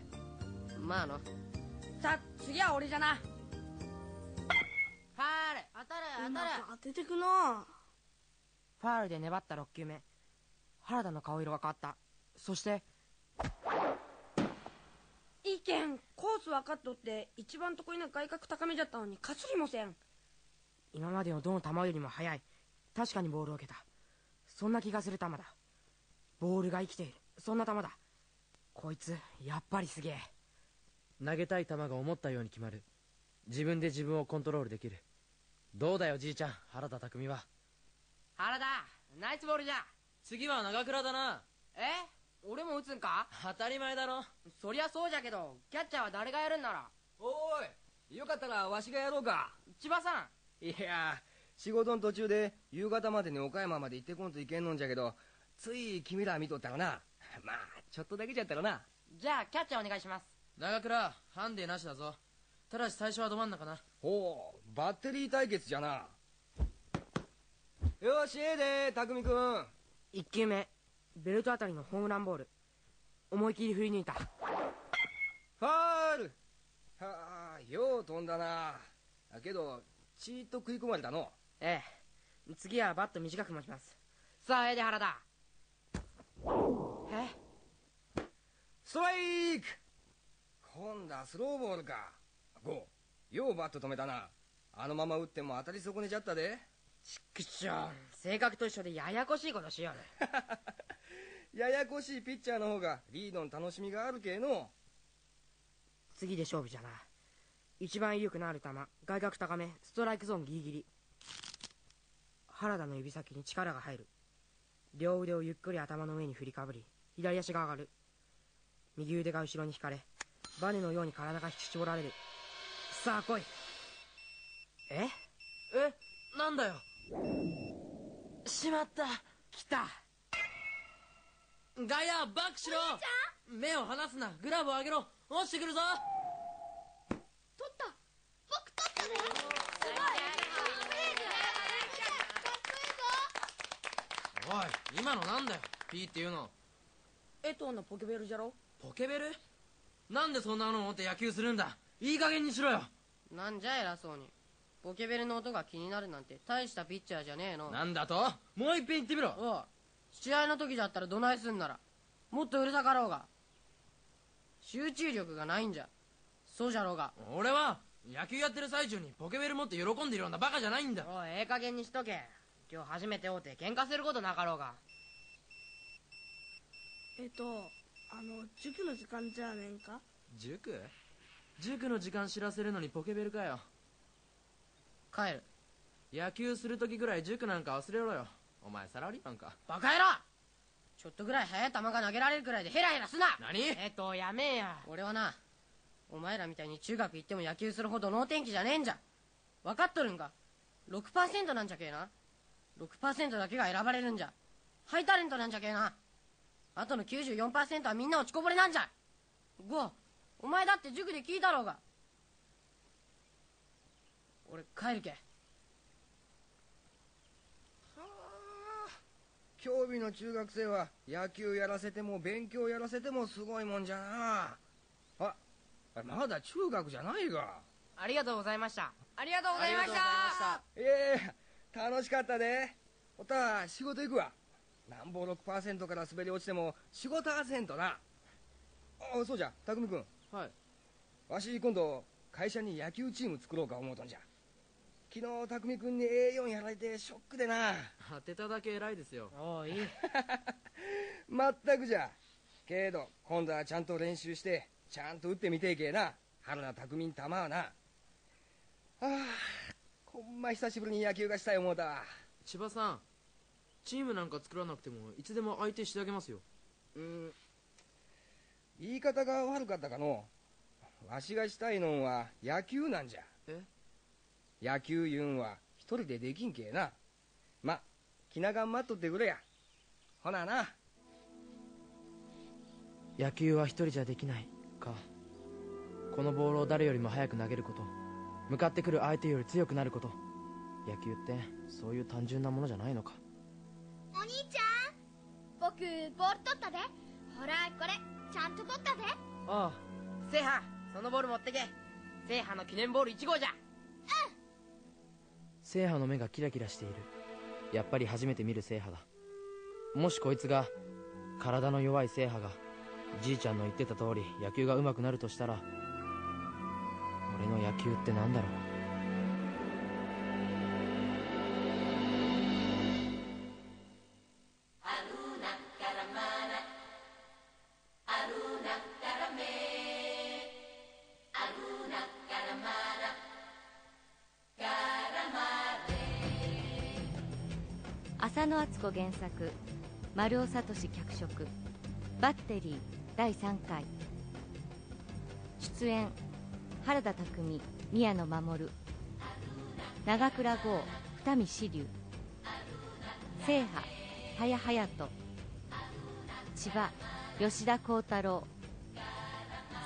まあの。フさあ次は俺じゃな。ァール。当たるうま当たる。く当ててくのファールで粘った6球目。原田の顔色が変わった。そしていいけんコース分かっとって一番得意な外角高めじゃったのにかすりもせん。今までのどの球よりも速い。確かにボールを受けた。そんな気がする球だ。ボールが生きている。そんな球だ。こいつやっぱりすげえ。投げたい球が思ったように決まる。自分で自分をコントロールできる。どうだよじいちゃん。原田匠は。原田ナイスボールじゃ。次は長倉だな。え？俺も打つんか？当たり前だろ。そりゃそうじゃけどキャッチャーは誰がやるんなら？おいよかったらわしがやろうか。千葉さん。いや仕事の途中で夕方までに岡山まで行ってこんといけんのんじゃけどつい君ら見とったらな。まあちょっとだけじゃったらな。じゃあキャッチャーお願いします。長倉ハンデなしだぞ。ただし最初はど真ん中な。ほうバッテリー対決じゃな。よしええで匠君1球目ベルトあたりのホームランボール。思い切り振り抜いた。ファール。はあよう飛んだな。だけどちーっと食い込まれたの。ええ。次はバット短く持ちます。さあええで原田え？ストライク。今度はスローボールか。ゴー。ようバット止めたな。あのまま打っても当たり損ねちゃったで。ちくしょ。う性格と一緒でややこしいことしよる ややこしいピッチャーの方がリードの楽しみがあるけの。次で勝負じゃな。一番威力のある球。外角高め。ストライクゾーンギリギリ。原田の指先に力が入る。両腕をゆっくり頭の上に振りかぶり。左足が上がる。右腕が後ろに引かれ。バネのように体が引き絞られる。さあ来い。え？え？なんだよしまった。来た。外野バックしろ目を離すな。グラブを上げろ。落ちてくるぞ。取った。僕取ったね。すごい。おい今のなんだよ。ピーっていうの。江藤のポケベルじゃろ？ポケベル？なんでそんなの持って野球するんだ。いい加減にしろよ。なんじゃ偉そうにポケベルの音が気になるなんて大したピッチャーじゃねえの。なんだと？もう一遍言ってみろ。おう試合の時だったらどないすんならもっとうるさかろうが。集中力がないんじゃ。そうじゃろうが。俺は野球やってる最中にポケベル持って喜んでいるようなバカじゃないんだ。おいええ加減にしとけ。今日初めて会うて喧嘩することなかろうが。えっとあの塾の時間じゃねえんか？塾？塾の時間知らせるのにポケベルかよ帰る。野球する時ぐらい塾なんか忘れろよ。お前サラリーマンか。バカ野郎！ちょっとぐらい速い球が投げられるくらいでヘラヘラすな！何？えっとやめえや。俺はなお前らみたいに中学行っても野球するほど能天気じゃねえんじゃ。分かっとるんか？6%なんじゃけえな。6%だけが選ばれるんじゃ。ハイタレントなんじゃけえな。あとの94%はみんな落ちこぼれなんじゃ。ゴーお前だって塾で聞いたろうが俺帰るけ興味の中学生は野球やらせても勉強やらせてもすごいもんじゃな。あまだ中学じゃないが。ありがとうございました。ありがとうございました。ええ楽しかったで。おたは仕事行くわ。なんぼ6%から滑り落ちても45%な。あそうじゃ匠君はい。わし今度会社に野球チーム作ろうか思うとんじゃ昨日匠君に A4 やられてショックでな。当てただけ偉いですよ。おういい。まったくじゃ。けど今度はちゃんと練習してちゃんと打ってみてえけえな。春菜匠に球はな。ああほんま久しぶりに野球がしたい思うたわ。千葉さんチームなんか作らなくてもいつでも相手してあげますよ。うん。言い方が悪かったかの。わしがしたいのんは野球なんじゃ。え？野球言うんは一人でできんけえな。ま気長ん待っとってくれや。ほなな。野球は一人じゃできないか。このボールを誰よりも早く投げること。向かってくる相手より強くなること。野球ってそういう単純なものじゃないのか。お兄ちゃん僕ボール取ったで。ほらこれちゃんと取ったで。おう制覇そのボール持ってけ。制覇の記念ボール1号じゃ聖覇の目がキラキラしている。やっぱり初めて見る制覇だ。もしこいつが体の弱い制覇がじいちゃんの言ってた通り野球が上手くなるとしたら俺の野球って何だろう。原作丸尾聡脚色バッテリー第3回。出演原田匠宮野真守。長倉剛二見志龍制覇田谷隼人千葉吉田幸太郎。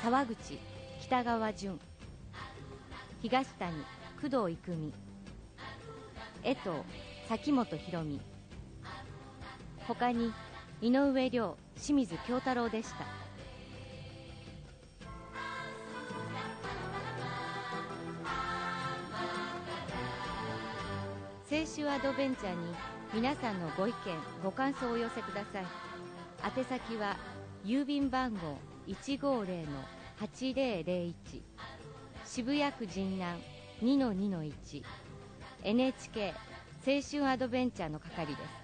沢口北川淳。東谷工藤郁美。江藤崎本博美。他に井上涼清水京太郎でした。青春アドベンチャーに皆さんのご意見ご感想をお寄せください。宛先は郵便番号150-8001渋谷区神南2-2-1 NHK 青春アドベンチャーの係です。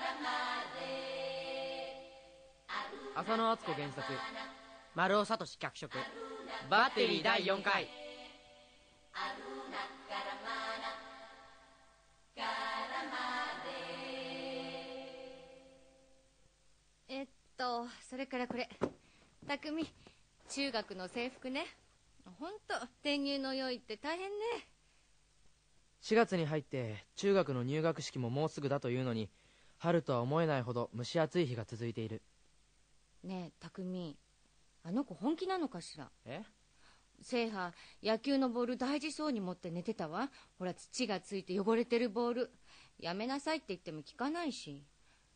浅野敦子原作。丸尾聡脚色。バッテリー第4回。えっとそれからこれ。匠中学の制服ね。ほんと転入の用意って大変ね。4月に入って中学の入学式ももうすぐだというのに春とは思えないほど蒸し暑い日が続いているねえ匠。あの子本気なのかしら？え？聖波野球のボール大事そうに持って寝てたわ。ほら土がついて汚れてるボール。やめなさいって言っても聞かないし。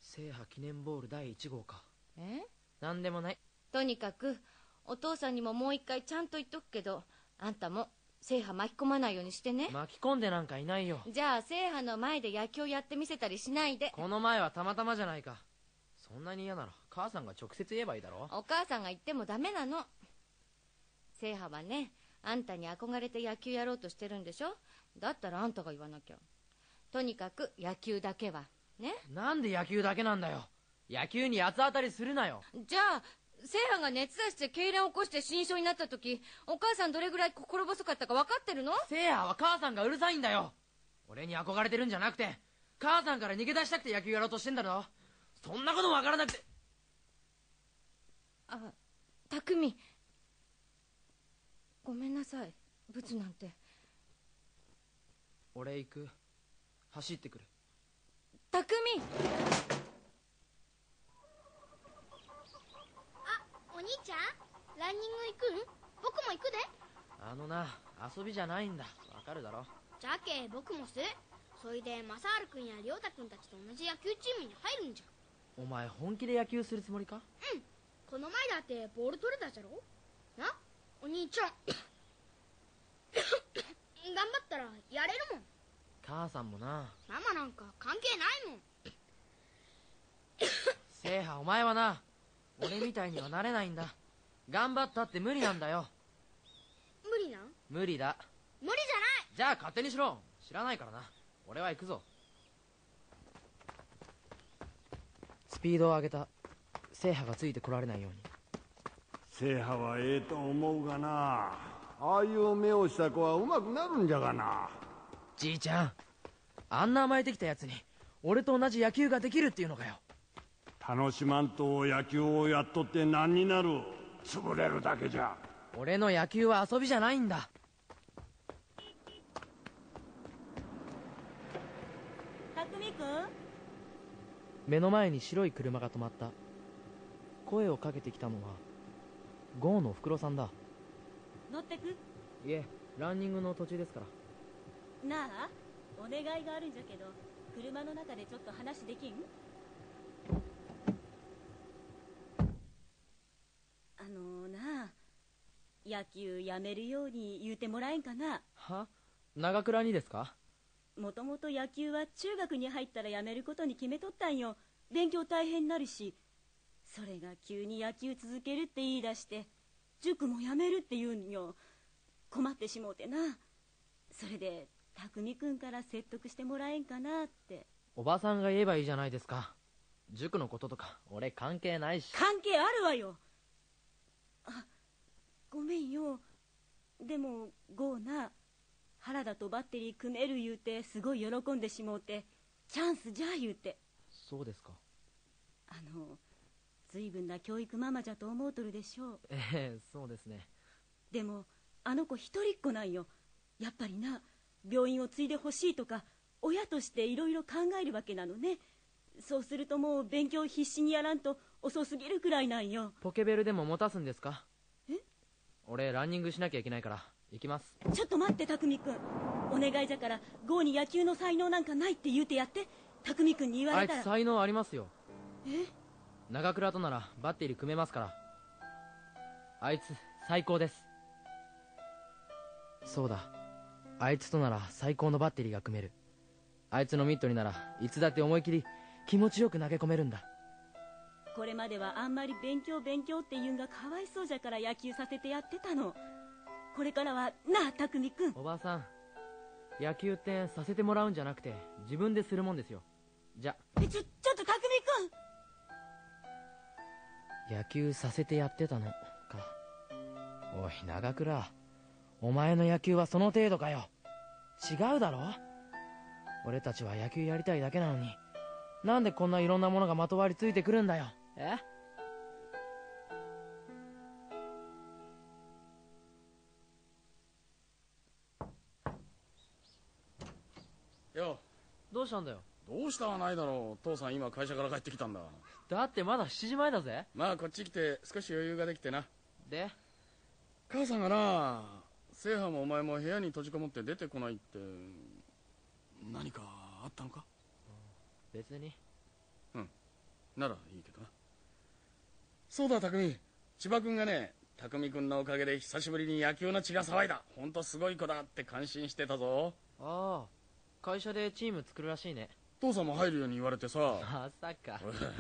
聖波記念ボール第1号か。え？なんでもない。とにかくお父さんにももう一回ちゃんと言っとくけどあんたも聖波巻き込まないようにしてね。巻き込んでなんかいないよ。じゃあ聖波の前で野球やってみせたりしないで。この前はたまたまじゃないか。そんなに嫌なら母さんが直接言えばいいだろ？お母さんが言ってもダメなの。聖波はねあんたに憧れて野球やろうとしてるんでしょ？だったらあんたが言わなきゃ。とにかく野球だけは。ね？なんで野球だけなんだよ？野球に八つ当たりするなよ。じゃあ聖波が熱出して痙攣を起こして死にそうになった時お母さんどれぐらい心細かったか分かってるの？聖波は母さんがうるさいんだよ。俺に憧れてるんじゃなくて母さんから逃げ出したくて野球やろうとしてんだろ。そんなことも分からなくてあ匠。ごめんなさいブツなんて。俺行く。走ってくる。匠。お兄ちゃん？ランニング行くん？僕も行くで。あのな遊びじゃないんだ。わかるだろ。じゃけ僕もすそれで正治君や亮太君たちと同じ野球チームに入るんじゃ。お前本気で野球するつもりか？うんこの前だってボール取れたじゃろ？な？お兄ちゃん。頑張ったらやれるもん。母さんもな。ママなんか関係ないもん。聖波お前はな。俺みたいにはなれないんだ。頑張ったって無理なんだよ。無理なん？無理だ。無理じゃない。じゃあ勝手にしろ。知らないからな。俺は行くぞ。スピードを上げた聖波がついてこられないように。聖波はええと思うがな。ああいう目をした子はうまくなるんじゃがな。じいちゃんあんな甘えてきたやつに俺と同じ野球ができるっていうのかよ。楽しまんと野球をやっとって何になる。潰れるだけじゃ。俺の野球は遊びじゃないんだ。匠君目の前に白い車が止まった声をかけてきたのはゴーのおふくろさんだ。乗ってく？いえランニングの途中ですから。なあお願いがあるんじゃけど車の中でちょっと話できん？あのな野球やめるように言うてもらえんかな？は？長倉にですか？もともと野球は中学に入ったらやめることに決めとったんよ。勉強大変になるしそれが急に野球続けるって言い出して塾もやめるって言うんよ。困ってしもうてな。それで匠君から説得してもらえんかなって。おばさんが言えばいいじゃないですか。塾のこととか俺関係ないし。関係あるわよ。あごめんよ。でもゴーな。原田とバッテリー組める言うてすごい喜んでしもうて。チャンスじゃ言うて。そうですか。あの随分な教育ママじゃと思うとるでしょう。ええそうですね。でもあの子一人っ子なんよ。やっぱりな病院を継いでほしいとか親としていろいろ考えるわけなのね。そうするともう勉強必死にやらんと遅すぎるくらいなんよ。ポケベルでも持たすんですか？え？俺ランニングしなきゃいけないから行きます。ちょっと待って匠君お願いじゃからゴーに野球の才能なんかないって言うてやって。匠君に言わあいれたら。つ才能ありますよ。え？長倉とならバッテリー組めますから。あいつ最高です。そうだ。あいつとなら最高のバッテリーが組める。あいつのミットにならいつだって思い切り気持ちよく投げ込めるんだ。これまではあんまり勉強勉強って言うんがかわいそうじゃから野球させてやってたの。これからはなあ匠君おばさん。野球ってさせてもらうんじゃなくて自分でするもんですよ。じゃ。えちょちょっと野球させてやってたのか。おい長倉。お前の野球はその程度かよ。違うだろ。俺たちは野球やりたいだけなのに。なんでこんないろんなものがまとわりついてくるんだよ。え？よどうしたんだよ？どうしたはないだろう。父さん今会社から帰ってきたんだ。だってまだ7時前だぜ。まあこっち来て少し余裕ができてな。で？母さんがな聖波もお前も部屋に閉じこもって出てこないって何かあったのか？別に。うん。ならいいけどな。そうだ匠千葉君がね匠君のおかげで久しぶりに野球の血が騒いだ。本当すごい子だって感心してたぞ。ああ会社でチーム作るらしいね父さんも入るように言われてさ。まさか。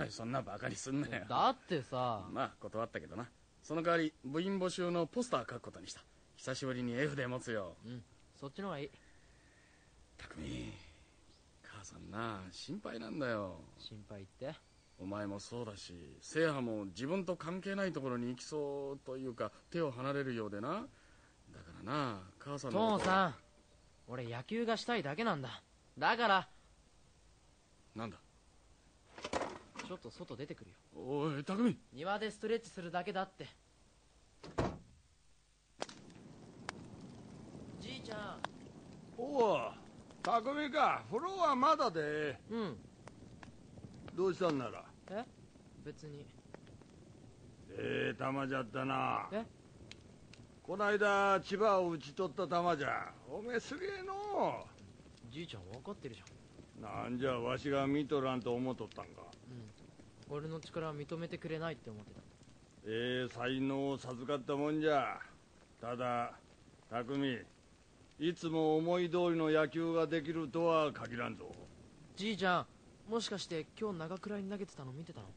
そんなバカにすんなよ。だってさ。まあ断ったけどな。その代わり部員募集のポスター書くことにした。久しぶりに F で持つよ。うん。そっちの方がいい。匠母さんな心配なんだよ。心配って？お前もそうだし聖波も自分と関係ないところに行きそうというか手を離れるようでな。だからな母さんの父さん俺野球がしたいだけなんだ。だからなんだ？ちょっと外出てくるよ。おい匠！庭でストレッチするだけだって。じいちゃん。おお匠か。風呂はまだで。うん。どうしたんなら？え？別に。ええ玉じゃったな。え？こないだ千葉を打ち取った玉じゃ。おめえすげえのじいちゃん分かってるじゃんなんじゃわしが見とらんと思っとったんか。うん。俺の力は認めてくれないって思ってた。ええ才能を授かったもんじゃ。ただ匠いつも思い通りの野球ができるとは限らんぞ。じいちゃんもしかして今日長倉に投げてたの見てたの？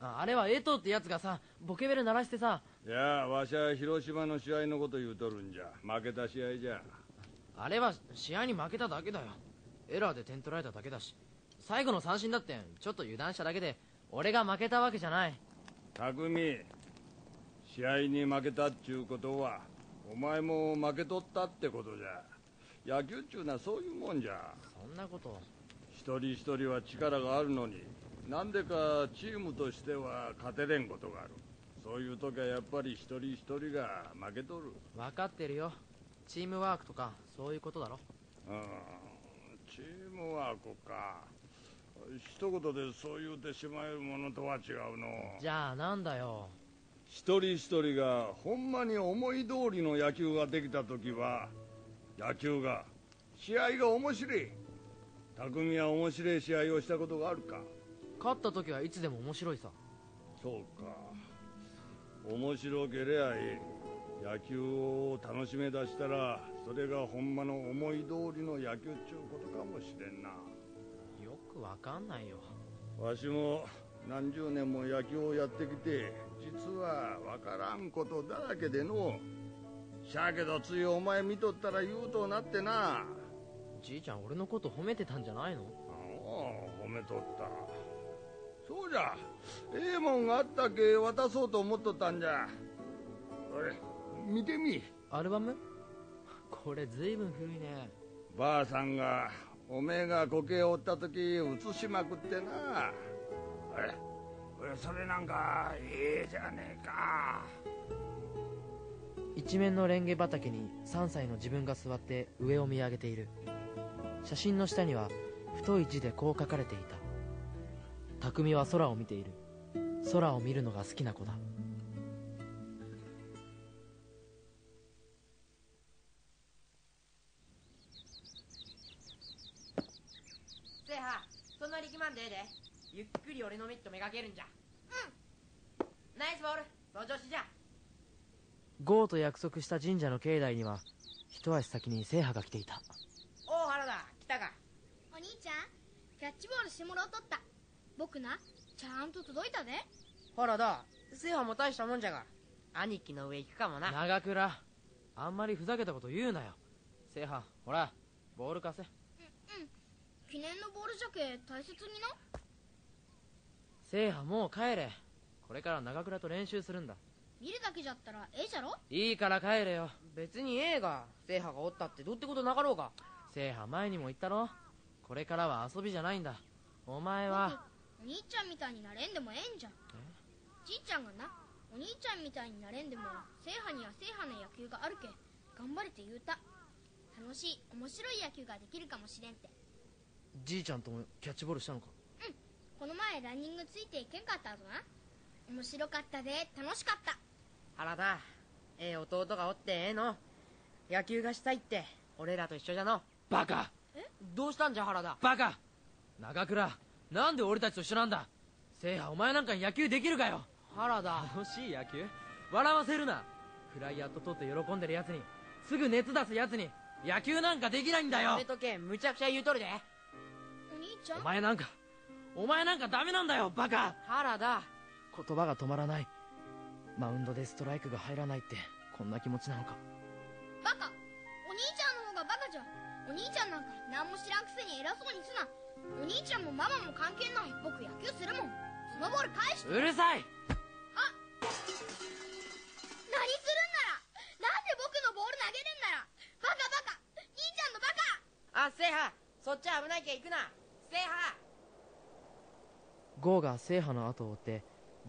ああれは江藤ってやつがさボケベル鳴らしてさ。いやわしは広島の試合のこと言うとるんじゃ。負けた試合じゃ。あれは試合に負けただけだよエラーで点取られただけだし最後の三振だってちょっと油断しただけで俺が負けたわけじゃない。匠試合に負けたっちゅうことはお前も負けとったってことじゃ。野球っちゅうのはそういうもんじゃ。そんなこと。一人一人は力があるのになんでかチームとしては勝てれんことがある。そういう時はやっぱり一人一人が負けとる。分かってるよ。チームワークとかそういうことだろ。うんムワークか。一言でそう言うてしまえるものとは違うの。じゃあなんだよ。一人一人がほんまに思い通りの野球ができた時は野球が試合が面白い。匠は面白い試合をしたことがあるか。勝った時はいつでも面白いさ。そうか。面白けりゃいい野球を楽しめだしたらそれがほんまの思い通りの野球っちゅうことかもしれんな。よくわかんないよ。わしも何十年も野球をやってきて実はわからんことだらけでのしゃあけどついお前見とったら言うとなってな。じいちゃん俺のこと褒めてたんじゃないの？ああ褒めとった。そうじゃ。ええもんがあったけ渡そうと思っとったんじゃ。おい見てみ。アルバム？これずいぶん古いね。ばあさんがおめえが苔を折った時写しまくってな。おいおいそれなんかええじゃねえか。一面のレンゲ畑に3歳の自分が座って上を見上げている。写真の下には太い字でこう書かれていた。匠は空を見ている。空を見るのが好きな子だんでええで。ゆっくり俺のミットめがけるんじゃ。うん。ナイスボール。その調子じゃ。ゴーと約束した神社の境内には一足先に聖波が来ていた。おお原田来たか。お兄ちゃんキャッチボールしてもらおうとった。僕なちゃんと届いたで。原田せいはも大したもんじゃが。兄貴の上行くかもな。長倉あんまりふざけたこと言うなよ。聖波ほらボール貸せ。うん記念のボールじゃけ大切にな。聖波もう帰れ。これから長倉と練習するんだ。見るだけじゃったらええじゃろ。いいから帰れよ。別にええがせいはがおったってどうってことなかろうが。聖波前にも言ったろ。これからは遊びじゃないんだ。お前は。お兄ちゃんみたいになれんでもええんじゃじいちゃんがなお兄ちゃんみたいになれんでも正派には正派な野球があるけ頑張れて言うた。楽しい面白い野球ができるかもしれんってじいちゃんともキャッチボールしたのか？この前ランニングついていけんかったぞな。面白かったで。楽しかった。原田ええ弟がおってええの。野球がしたいって。俺らと一緒じゃの。バカ。どうしたんじゃ原田？バカ。長倉なんで俺たちと一緒なんだ？聖波お前なんかに野球できるかよ。原田。楽しい野球？笑わせるな。フライヤーと取って喜んでる奴に。すぐ熱出す奴に。野球なんかできないんだよ。やめとけ。むちゃくちゃ言うとるでお前なんかお前なんかダメなんだよバカ。原田。言葉が止まらない。マウンドでストライクが入らないってこんな気持ちなのか。バカ。お兄ちゃんの方がバカじゃお兄ちゃんなんか何も知らんくせに偉そうにすな。お兄ちゃんもママも関係ない。僕野球するもん。そのボール返して。うるさい。何するんなら。なんで僕のボール投げるんなら。バカバカ。兄ちゃんのバカ。あ聖波そっち危ないけ行くな聖波。ゴーが聖波の後を追って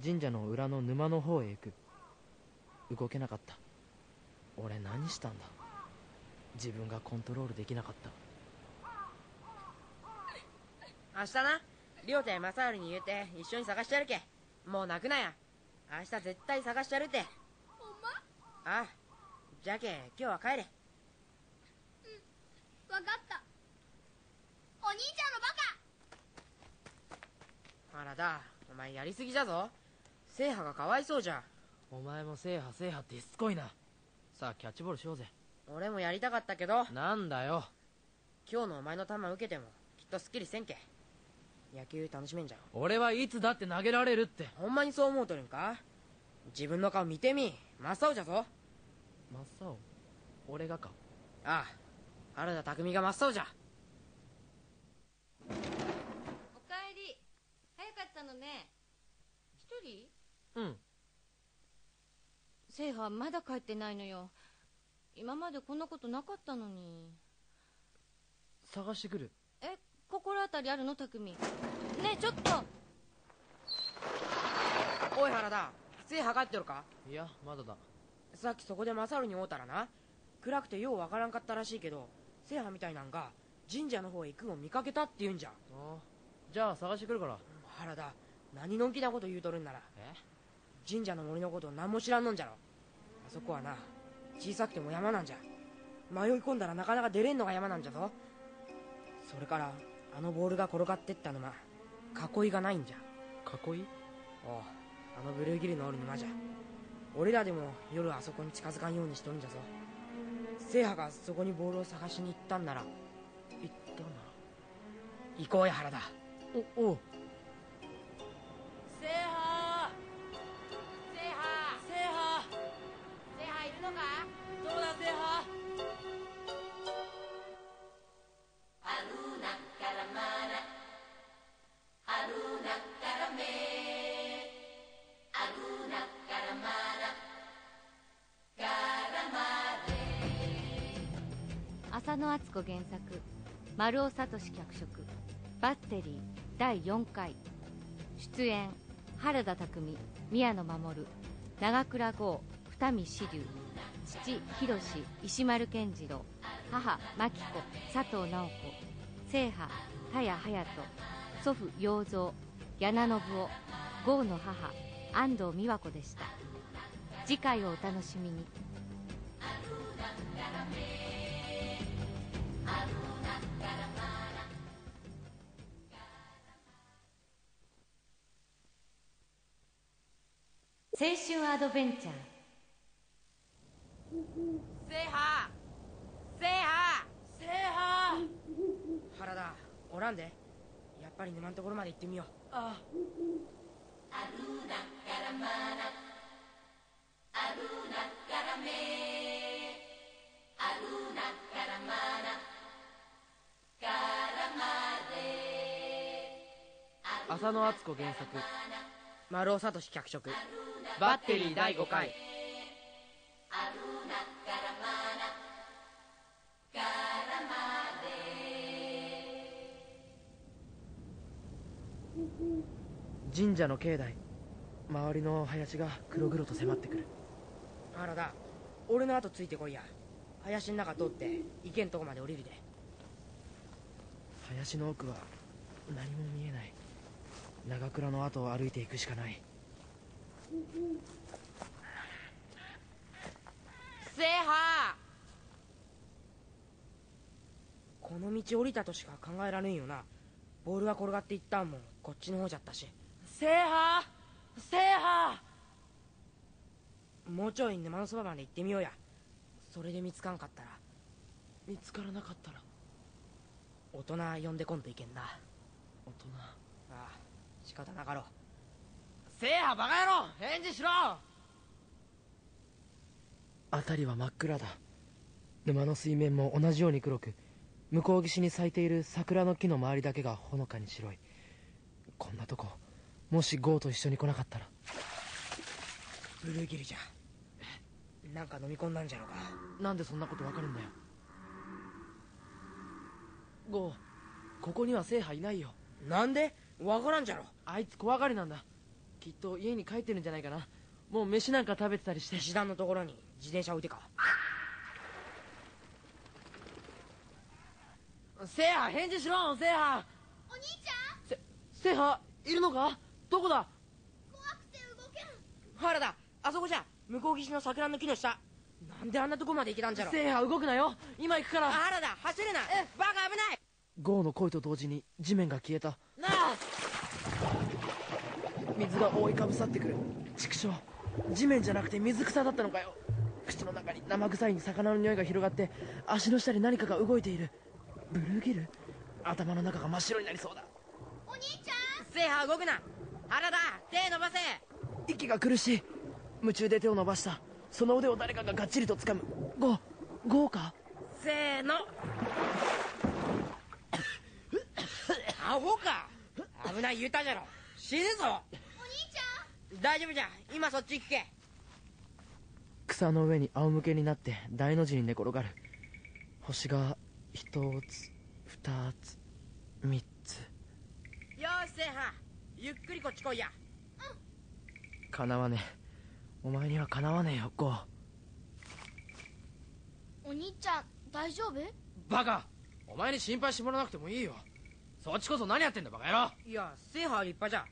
神社の裏の沼の方へ行く。動けなかった。俺何したんだ。自分がコントロールできなかった。明日な。亮太や正治に言うて一緒に探してやるけ。もう泣くなや。明日絶対探してやるって。ほんま？ああ。じゃけ今日は帰れ。わかったお兄ちゃんのバカ。原田お前やりすぎじゃぞ。聖波がかわいそうじゃ。お前も聖波聖波ってしつこいな。さあキャッチボールしようぜ。俺もやりたかったけど。なんだよ。今日のお前の球受けてもきっとすっきりせんけ。野球楽しめんじゃん。俺はいつだって投げられるって。ほんまにそう思うとるんか？自分の顔見てみ。真っ青じゃぞ。真っ青？俺がか？ああ原田匠が真っ青じゃおかえり早かったのね一人？うん。聖波まだ帰ってないのよ。今までこんなことなかったのに。探してくる。え心当たりあるの？匠ねえちょっと。おい原田聖波帰ってるか？いやまだだ。さっきそこで正治に会うたらな。暗くてようわからんかったらしいけど聖波みたいなんが神社の方へ行くのを見かけたって言うんじゃ。ああ。じゃあ探してくるから。原田何のんきなこと言うとるんならえ？神社の森のこと何も知らんのんじゃろ。あそこはな小さくても山なんじゃ。迷い込んだらなかなか出れんのが山なんじゃぞ。それからあのボールが転がってった沼囲いがないんじゃ。囲い？おうあのブルーギルのおる沼じゃ。俺らでも夜あそこに近づかんようにしとるんじゃぞ。聖波がそこにボールを探しに行ったんなら行ったな行こうや原田。おおう丸尾聡脚色。バッテリー第4回。出演原田匠宮野守。長倉剛二見志龍父広石丸健次郎。母真紀子佐藤直子。聖波田谷隼人。祖父洋蔵柳信夫。郷の母安藤美和子でした。次回をお楽しみに。春アドベンチャー。聖波聖波聖波原田おらんで。やっぱり沼のところまで行ってみよう。あ浅野敦子原作丸尾聡脚色。バッテリー第5回。神社の境内周りの林が黒々と迫ってくる。原田俺の後ついてこいや。林の中通って池んとこまで降りるで。林の奥は何も見えない長倉の後を歩いていくしかない。制覇この道降りたとしか考えられんよな。ボールは転がっていったんもんこっちの方じゃったし。制覇制覇もうちょい沼のそばまで行ってみようや。それで見つかんかったら。見つからなかったら。大人呼んでこんといけんな。大人仕方なかろう。制覇バカ野郎返事しろ。辺りは真っ暗だ。沼の水面も同じように黒く向こう岸に咲いている桜の木の周りだけがほのかに白い。こんなとこもしゴーと一緒に来なかったら。ブルーギルじゃ。なんか飲み込んだんじゃろうか。なんでそんなことわかるんだよ。ゴーここには制覇いないよ。なんで？わからんじゃろ。あいつ怖がりなんだ。きっと家に帰ってるんじゃないかな。もう飯なんか食べてたりして。石段のところに自転車置いてか。制覇返事しろ制覇お兄ちゃん？制覇いるのか？どこだ？怖くて動けん。原田あそこじゃ。向こう岸の桜の木の下。なんであんなとこまで行けたんじゃろ。制覇動くなよ。今行くから。原田走るな。え？バカ危ないゴーの声と同時に地面が消えた。なあ。水が覆いかぶさってくる。畜生。地面じゃなくて水草だったのかよ。口の中に生臭い魚の匂いが広がって足の下に何かが動いている。ブルーギル？頭の中が真っ白になりそうだ。お兄ちゃん！制覇動くな。原田手伸ばせ。息が苦しい。夢中で手を伸ばした。その腕を誰かががっちりと掴む。ゴーゴーか？せーの アホか。危ない言うたじゃろ。死ぬぞ。お兄ちゃん。大丈夫じゃ今そっち行くけ。草の上に仰向けになって大の字に寝転がる。星が一つ二つ三つ。よし制覇ゆっくりこっち来いや。かなわねえ。お前にはかなわねえよゴーお兄ちゃん大丈夫？バカ。お前に心配してもらわなくてもいいよそっちこそ何やってんだバカ野郎。いや制覇は立派じゃ。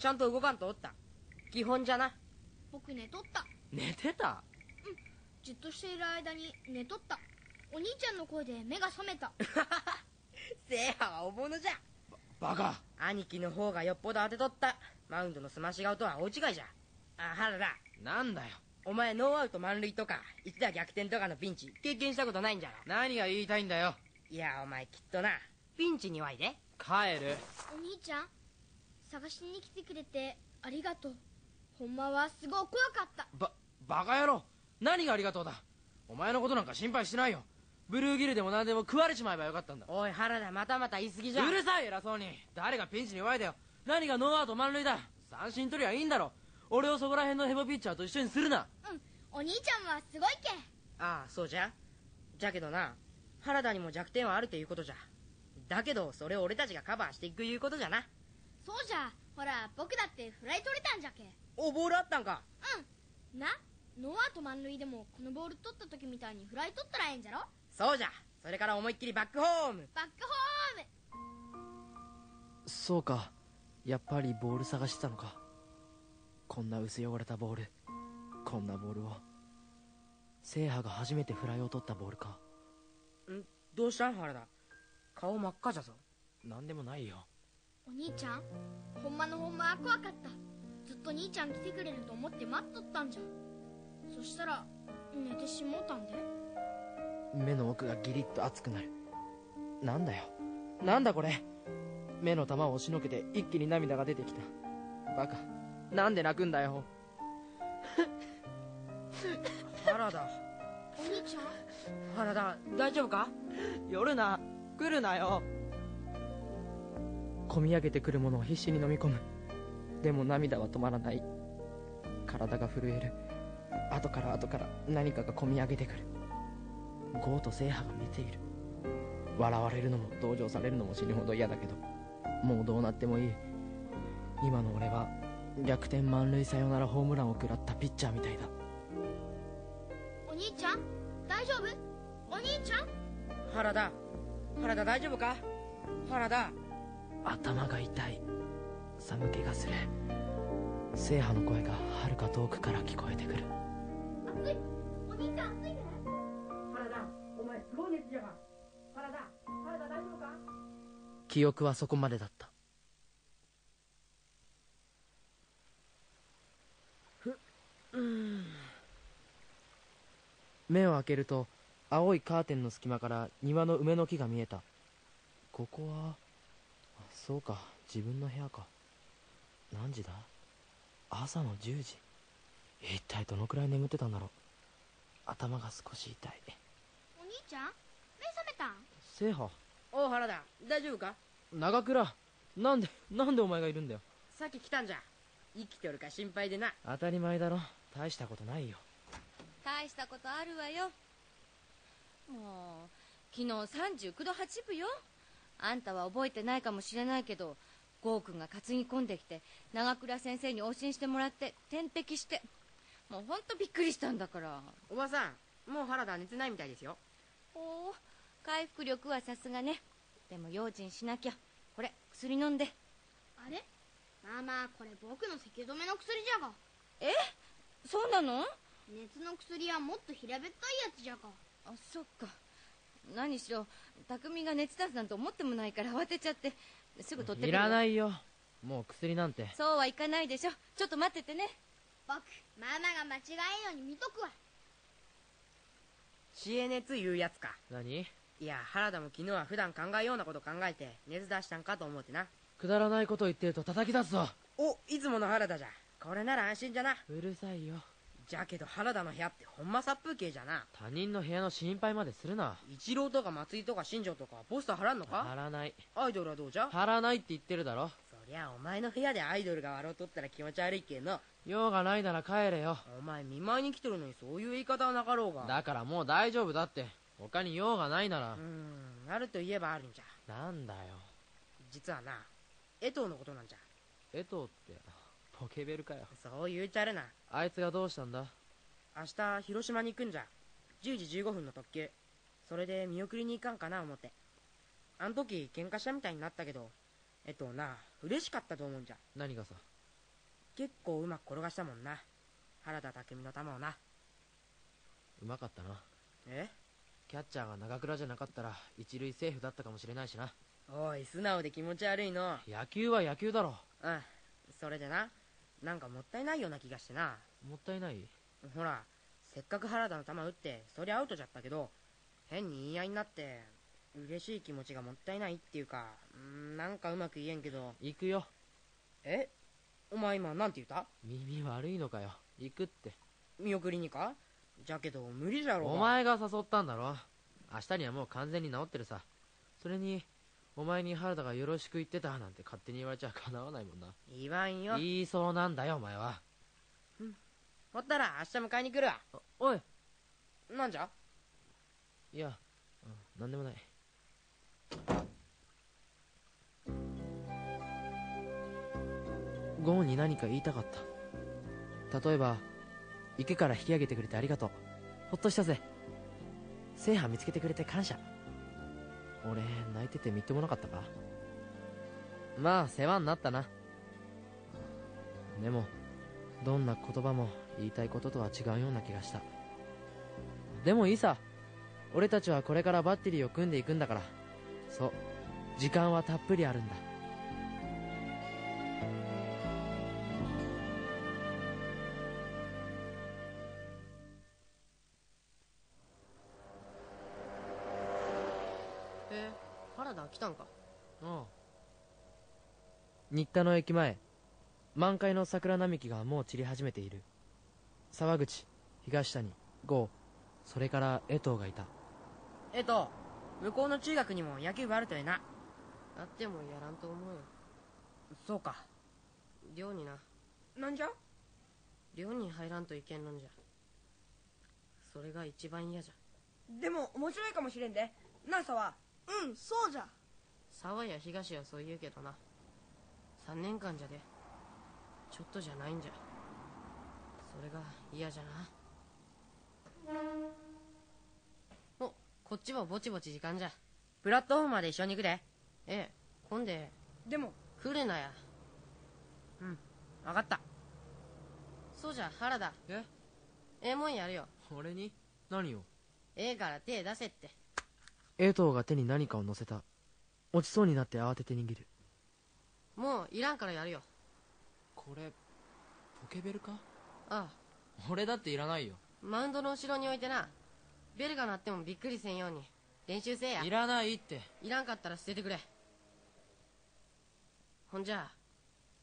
ちゃんと動かんとおった。基本じゃな。僕寝とった。寝てた？じっとしている間に寝とった。お兄ちゃんの声で目が覚めた。制覇は大物じゃ。バカ。兄貴の方がよっぽど当てとった。マウンドのスマッシュ顔とは大違いじゃ。あ原田なんだよ。お前ノーアウト満塁とか一打逆転とかのピンチ経験したことないんじゃろ。何が言いたいんだよ。いやお前きっとな。ピンチに弱いで帰る。お兄ちゃん探しに来てくれてありがとう。ほんまはすごい怖かった。ばバカ野郎。何がありがとうだ。お前のことなんか心配してないよ。ブルーギルでも何でも食われちまえばよかったんだ。おい原田またまた言い過ぎじゃうるさい偉そうに誰がピンチに弱いだよ。何がノーアウト満塁だ。三振取りゃいいんだろ。俺をそこら辺のヘボピッチャーと一緒にするな。うんお兄ちゃんはすごいけああそうじゃ。じゃけどな。原田にも弱点はあるということじゃだけどそれを俺たちがカバーしていくいうことじゃな。そうじゃ。ほら僕だってフライ取れたんじゃけ。おボールあったんか。うん。なノーアウト満塁でもこのボール取った時みたいにフライ取ったらええんじゃろ。そうじゃ。それから思いっきりバックホーム。バックホーム。そうか。やっぱりボール探してたのか。こんな薄汚れたボール。こんなボールを。制覇が初めてフライを取ったボールか。ん？どうしたん？原田顔真っ赤じゃぞ。何でもないよ。お兄ちゃんほんまのほんまは怖かった。ずっと兄ちゃん来てくれると思って待っとったんじゃ。そしたら寝てしもうたんで。目の奥がギリッと熱くなる。なんだよ。なんだこれ。目の玉を押しのけて一気に涙が出てきた。バカ。なんで泣くんだよ。原田。お兄ちゃん原田大丈夫か？夜な来るなよ。込み上げてくるものを必死に飲み込む。でも涙は止まらない。体が震える。後から後から何かが込み上げてくる。ゴーと制覇が見ている。笑われるのも同情されるのも死ぬほど嫌だけど。もうどうなってもいい。今の俺は逆転満塁サヨナラホームランを食らったピッチャーみたいだ。お兄ちゃん？大丈夫？お兄ちゃん？原田原田大丈夫か？原田。頭が痛い。寒気がする。聖波の声がはるか遠くから聞こえてくる。暑いお兄ちゃん暑いね原田お前すごい熱じゃが。原田原田大丈夫か？記憶はそこまでだった。ふうん。目を開けると青いカーテンの隙間から庭の梅の木が見えた。ここはあそうか。自分の部屋か。何時だ？朝の10時。一体どのくらい眠ってたんだろう。頭が少し痛い。お兄ちゃん？目覚めたん？聖波おう原田大丈夫か？長倉。なんでなんでお前がいるんだよ？さっき来たんじゃ。生きてるか心配でな。当たり前だろ。大したことないよ。大したことあるわよもう昨日39度8分よ。あんたは覚えてないかもしれないけど郷君が担ぎ込んできて長倉先生に往診してもらって点滴して。もうほんとびっくりしたんだから。おばさんもう原田は寝てないみたいですよ。おお回復力はさすがね。でも用心しなきゃ。これ薬飲んで。あれ？まあまあこれ僕の咳止めの薬じゃが。え？そうなの？熱の薬はもっと平べったいやつじゃがあそっか。何しろ匠が熱出すなんて思ってもないから慌てちゃって。すぐ取ってくいるわらないよ。もう薬なんて。そうはいかないでしょ。ちょっと待っててね。僕ママが間違えんように見とくわ。知恵熱いうやつか。何？いや原田も昨日は普段考えようなこと考えて熱出したんかと思ってな。くだらないこと言ってると叩き出すぞ。おいつもの原田じゃ。これなら安心じゃな。うるさいよじゃけど原田の部屋ってほんま殺風景じゃな。他人の部屋の心配までするな。一郎とか松井とか新庄とかポスター貼らんのか？貼らない。アイドルはどうじゃ？貼らないって言ってるだろ。そりゃお前の部屋でアイドルが笑うとったら気持ち悪いけんの用がないなら帰れよ。お前見舞いに来てるのにそういう言い方はなかろうが。だからもう大丈夫だって。他に用がないなら。うーんあるといえばあるんじゃ。なんだよ。実はな江藤のことなんじゃ。江藤ってポケベルかよ。そう言うちゃるな。あいつがどうしたんだ？明日広島に行くんじゃ。10時15分の特急。それで見送りに行かんかな思って。あん時喧嘩したみたいになったけど。えっとな嬉しかったと思うんじゃ。何がさ？結構うまく転がしたもんな。原田匠の球をな。うまかったな。え？キャッチャーが長倉じゃなかったら一塁セーフだったかもしれないしな。おい素直で気持ち悪いの。野球は野球だろ。うんそれでななんかもったいないような気がしてな。もったいない？ほらせっかく原田の球打ってそりゃアウトじゃったけど変に言い合いになって嬉しい気持ちがもったいないっていうかうんなんかうまく言えんけど。行くよ。え？お前今なんて言った？耳悪いのかよ。行くって。見送りにか？じゃけど無理じゃろお前が誘ったんだろ。明日にはもう完全に治ってるさ。それにお前に原田がよろしく言ってたなんて勝手に言われちゃかなわないもんな。言わんよ。言いそうなんだよお前は。ほったら明日迎えに来るわ。おい。なんじゃ？いや、うん、なんでもない。ゴーンに何か言いたかった。例えば池から引き上げてくれてありがとう。ほっとしたぜ。制覇見つけてくれて感謝俺泣いててみっともなかったか？まあ世話になったな。でもどんな言葉も言いたいこととは違うような気がした。でもいいさ。俺たちはこれからバッテリーを組んでいくんだから。そう。時間はたっぷりあるんだ。原田来たんか？ああ新田の駅前。満開の桜並木がもう散り始めている。沢口東谷郷。それから江藤がいた。えっと向こうの中学にも野球部あるとええな。あってもやらんと思うよ。そうか。寮にな。なんじゃ？寮に入らんといけんのんじゃ。それが一番嫌じゃ。でも面白いかもしれんで。なあ沢うんそうじゃ。沢や東はそう言うけどな。3年間じゃでちょっとじゃないんじゃ。それが嫌じゃな。おこっちもぼちぼち時間じゃ。プラットフォームまで一緒に行くで。ええ今ででも。来るなや。うん分かった。そうじゃ原田。え？ええもんやるよ。俺に？何を？ええから手出せって江藤が手に何かを乗せた。落ちそうになって慌てて握る。もういらんからやるよ。これポケベルか？ああ。俺だっていらないよ。マウンドの後ろに置いてな。ベルが鳴ってもびっくりせんように。練習せえや。いらないって。いらんかったら捨ててくれ。ほんじゃ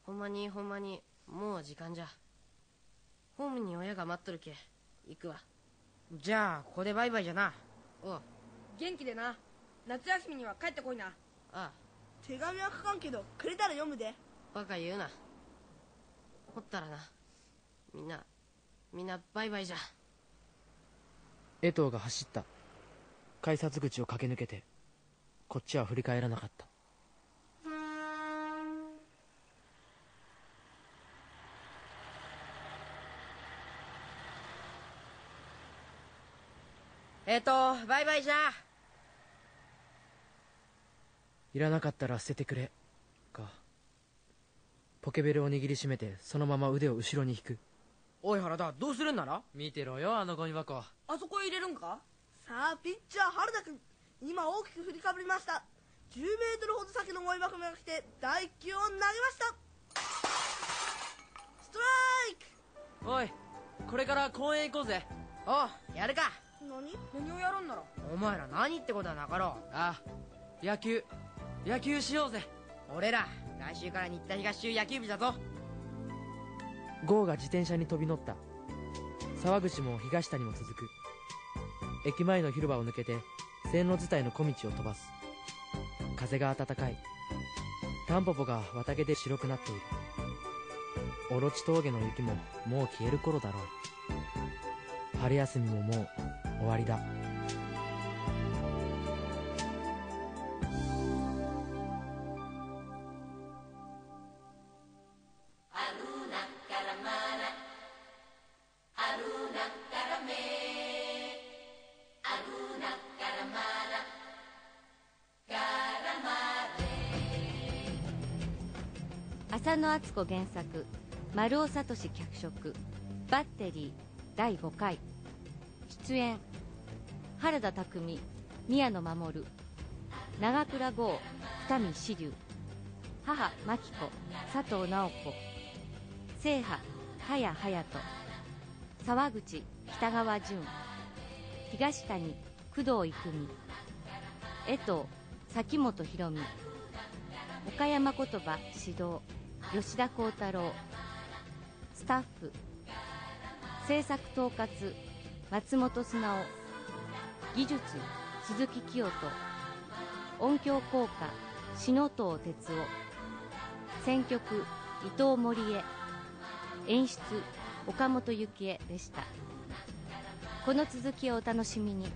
ほんまにほんまにもう時間じゃ。ホームに親が待っとるけ。行くわ。じゃあここでバイバイじゃな。おう元気でな。夏休みには帰ってこいな。ああ。手紙は書かんけどくれたら読むで。バカ言うな。ほったらな。みんなみんなバイバイじゃ。江藤が走った。改札口を駆け抜けてこっちは振り返らなかった。えっ、とバイバイじゃいらなかったら捨ててくれ。か。ポケベルを握りしめてそのまま腕を後ろに引く。おい原田どうするんなら？見てろよあのゴミ箱。あそこへ入れるんか？さあピッチャー原田君。今大きく振りかぶりました。10メートルほど先のゴミ箱目が来て第1球を投げました。ストライク！おいこれから公園行こうぜ。おうやるか。何？何をやるんなら？お前ら何ってことはなかろああ野球野球しようぜ。俺ら来週から新田東中野球部だぞ。ゴーが自転車に飛び乗った。沢口も東谷も続く。駅前の広場を抜けて線路伝いの小道を飛ばす。風が暖かい。タンポポが綿毛で白くなっている。オロチ峠の雪ももう消える頃だろう。春休みももう終わりだ。敦子原作丸尾聡脚色バッテリー第5回出演原田匠宮野真守長倉剛二見志龍母真紀子佐藤直子正派田谷隼人沢口北川淳東谷工藤育美江藤崎本博美岡山言葉指導。吉田幸太郎スタッフ制作統括松本素直技術鈴木清人音響効果篠藤哲夫選曲伊藤森江演出岡本幸恵でした。この続きをお楽しみに。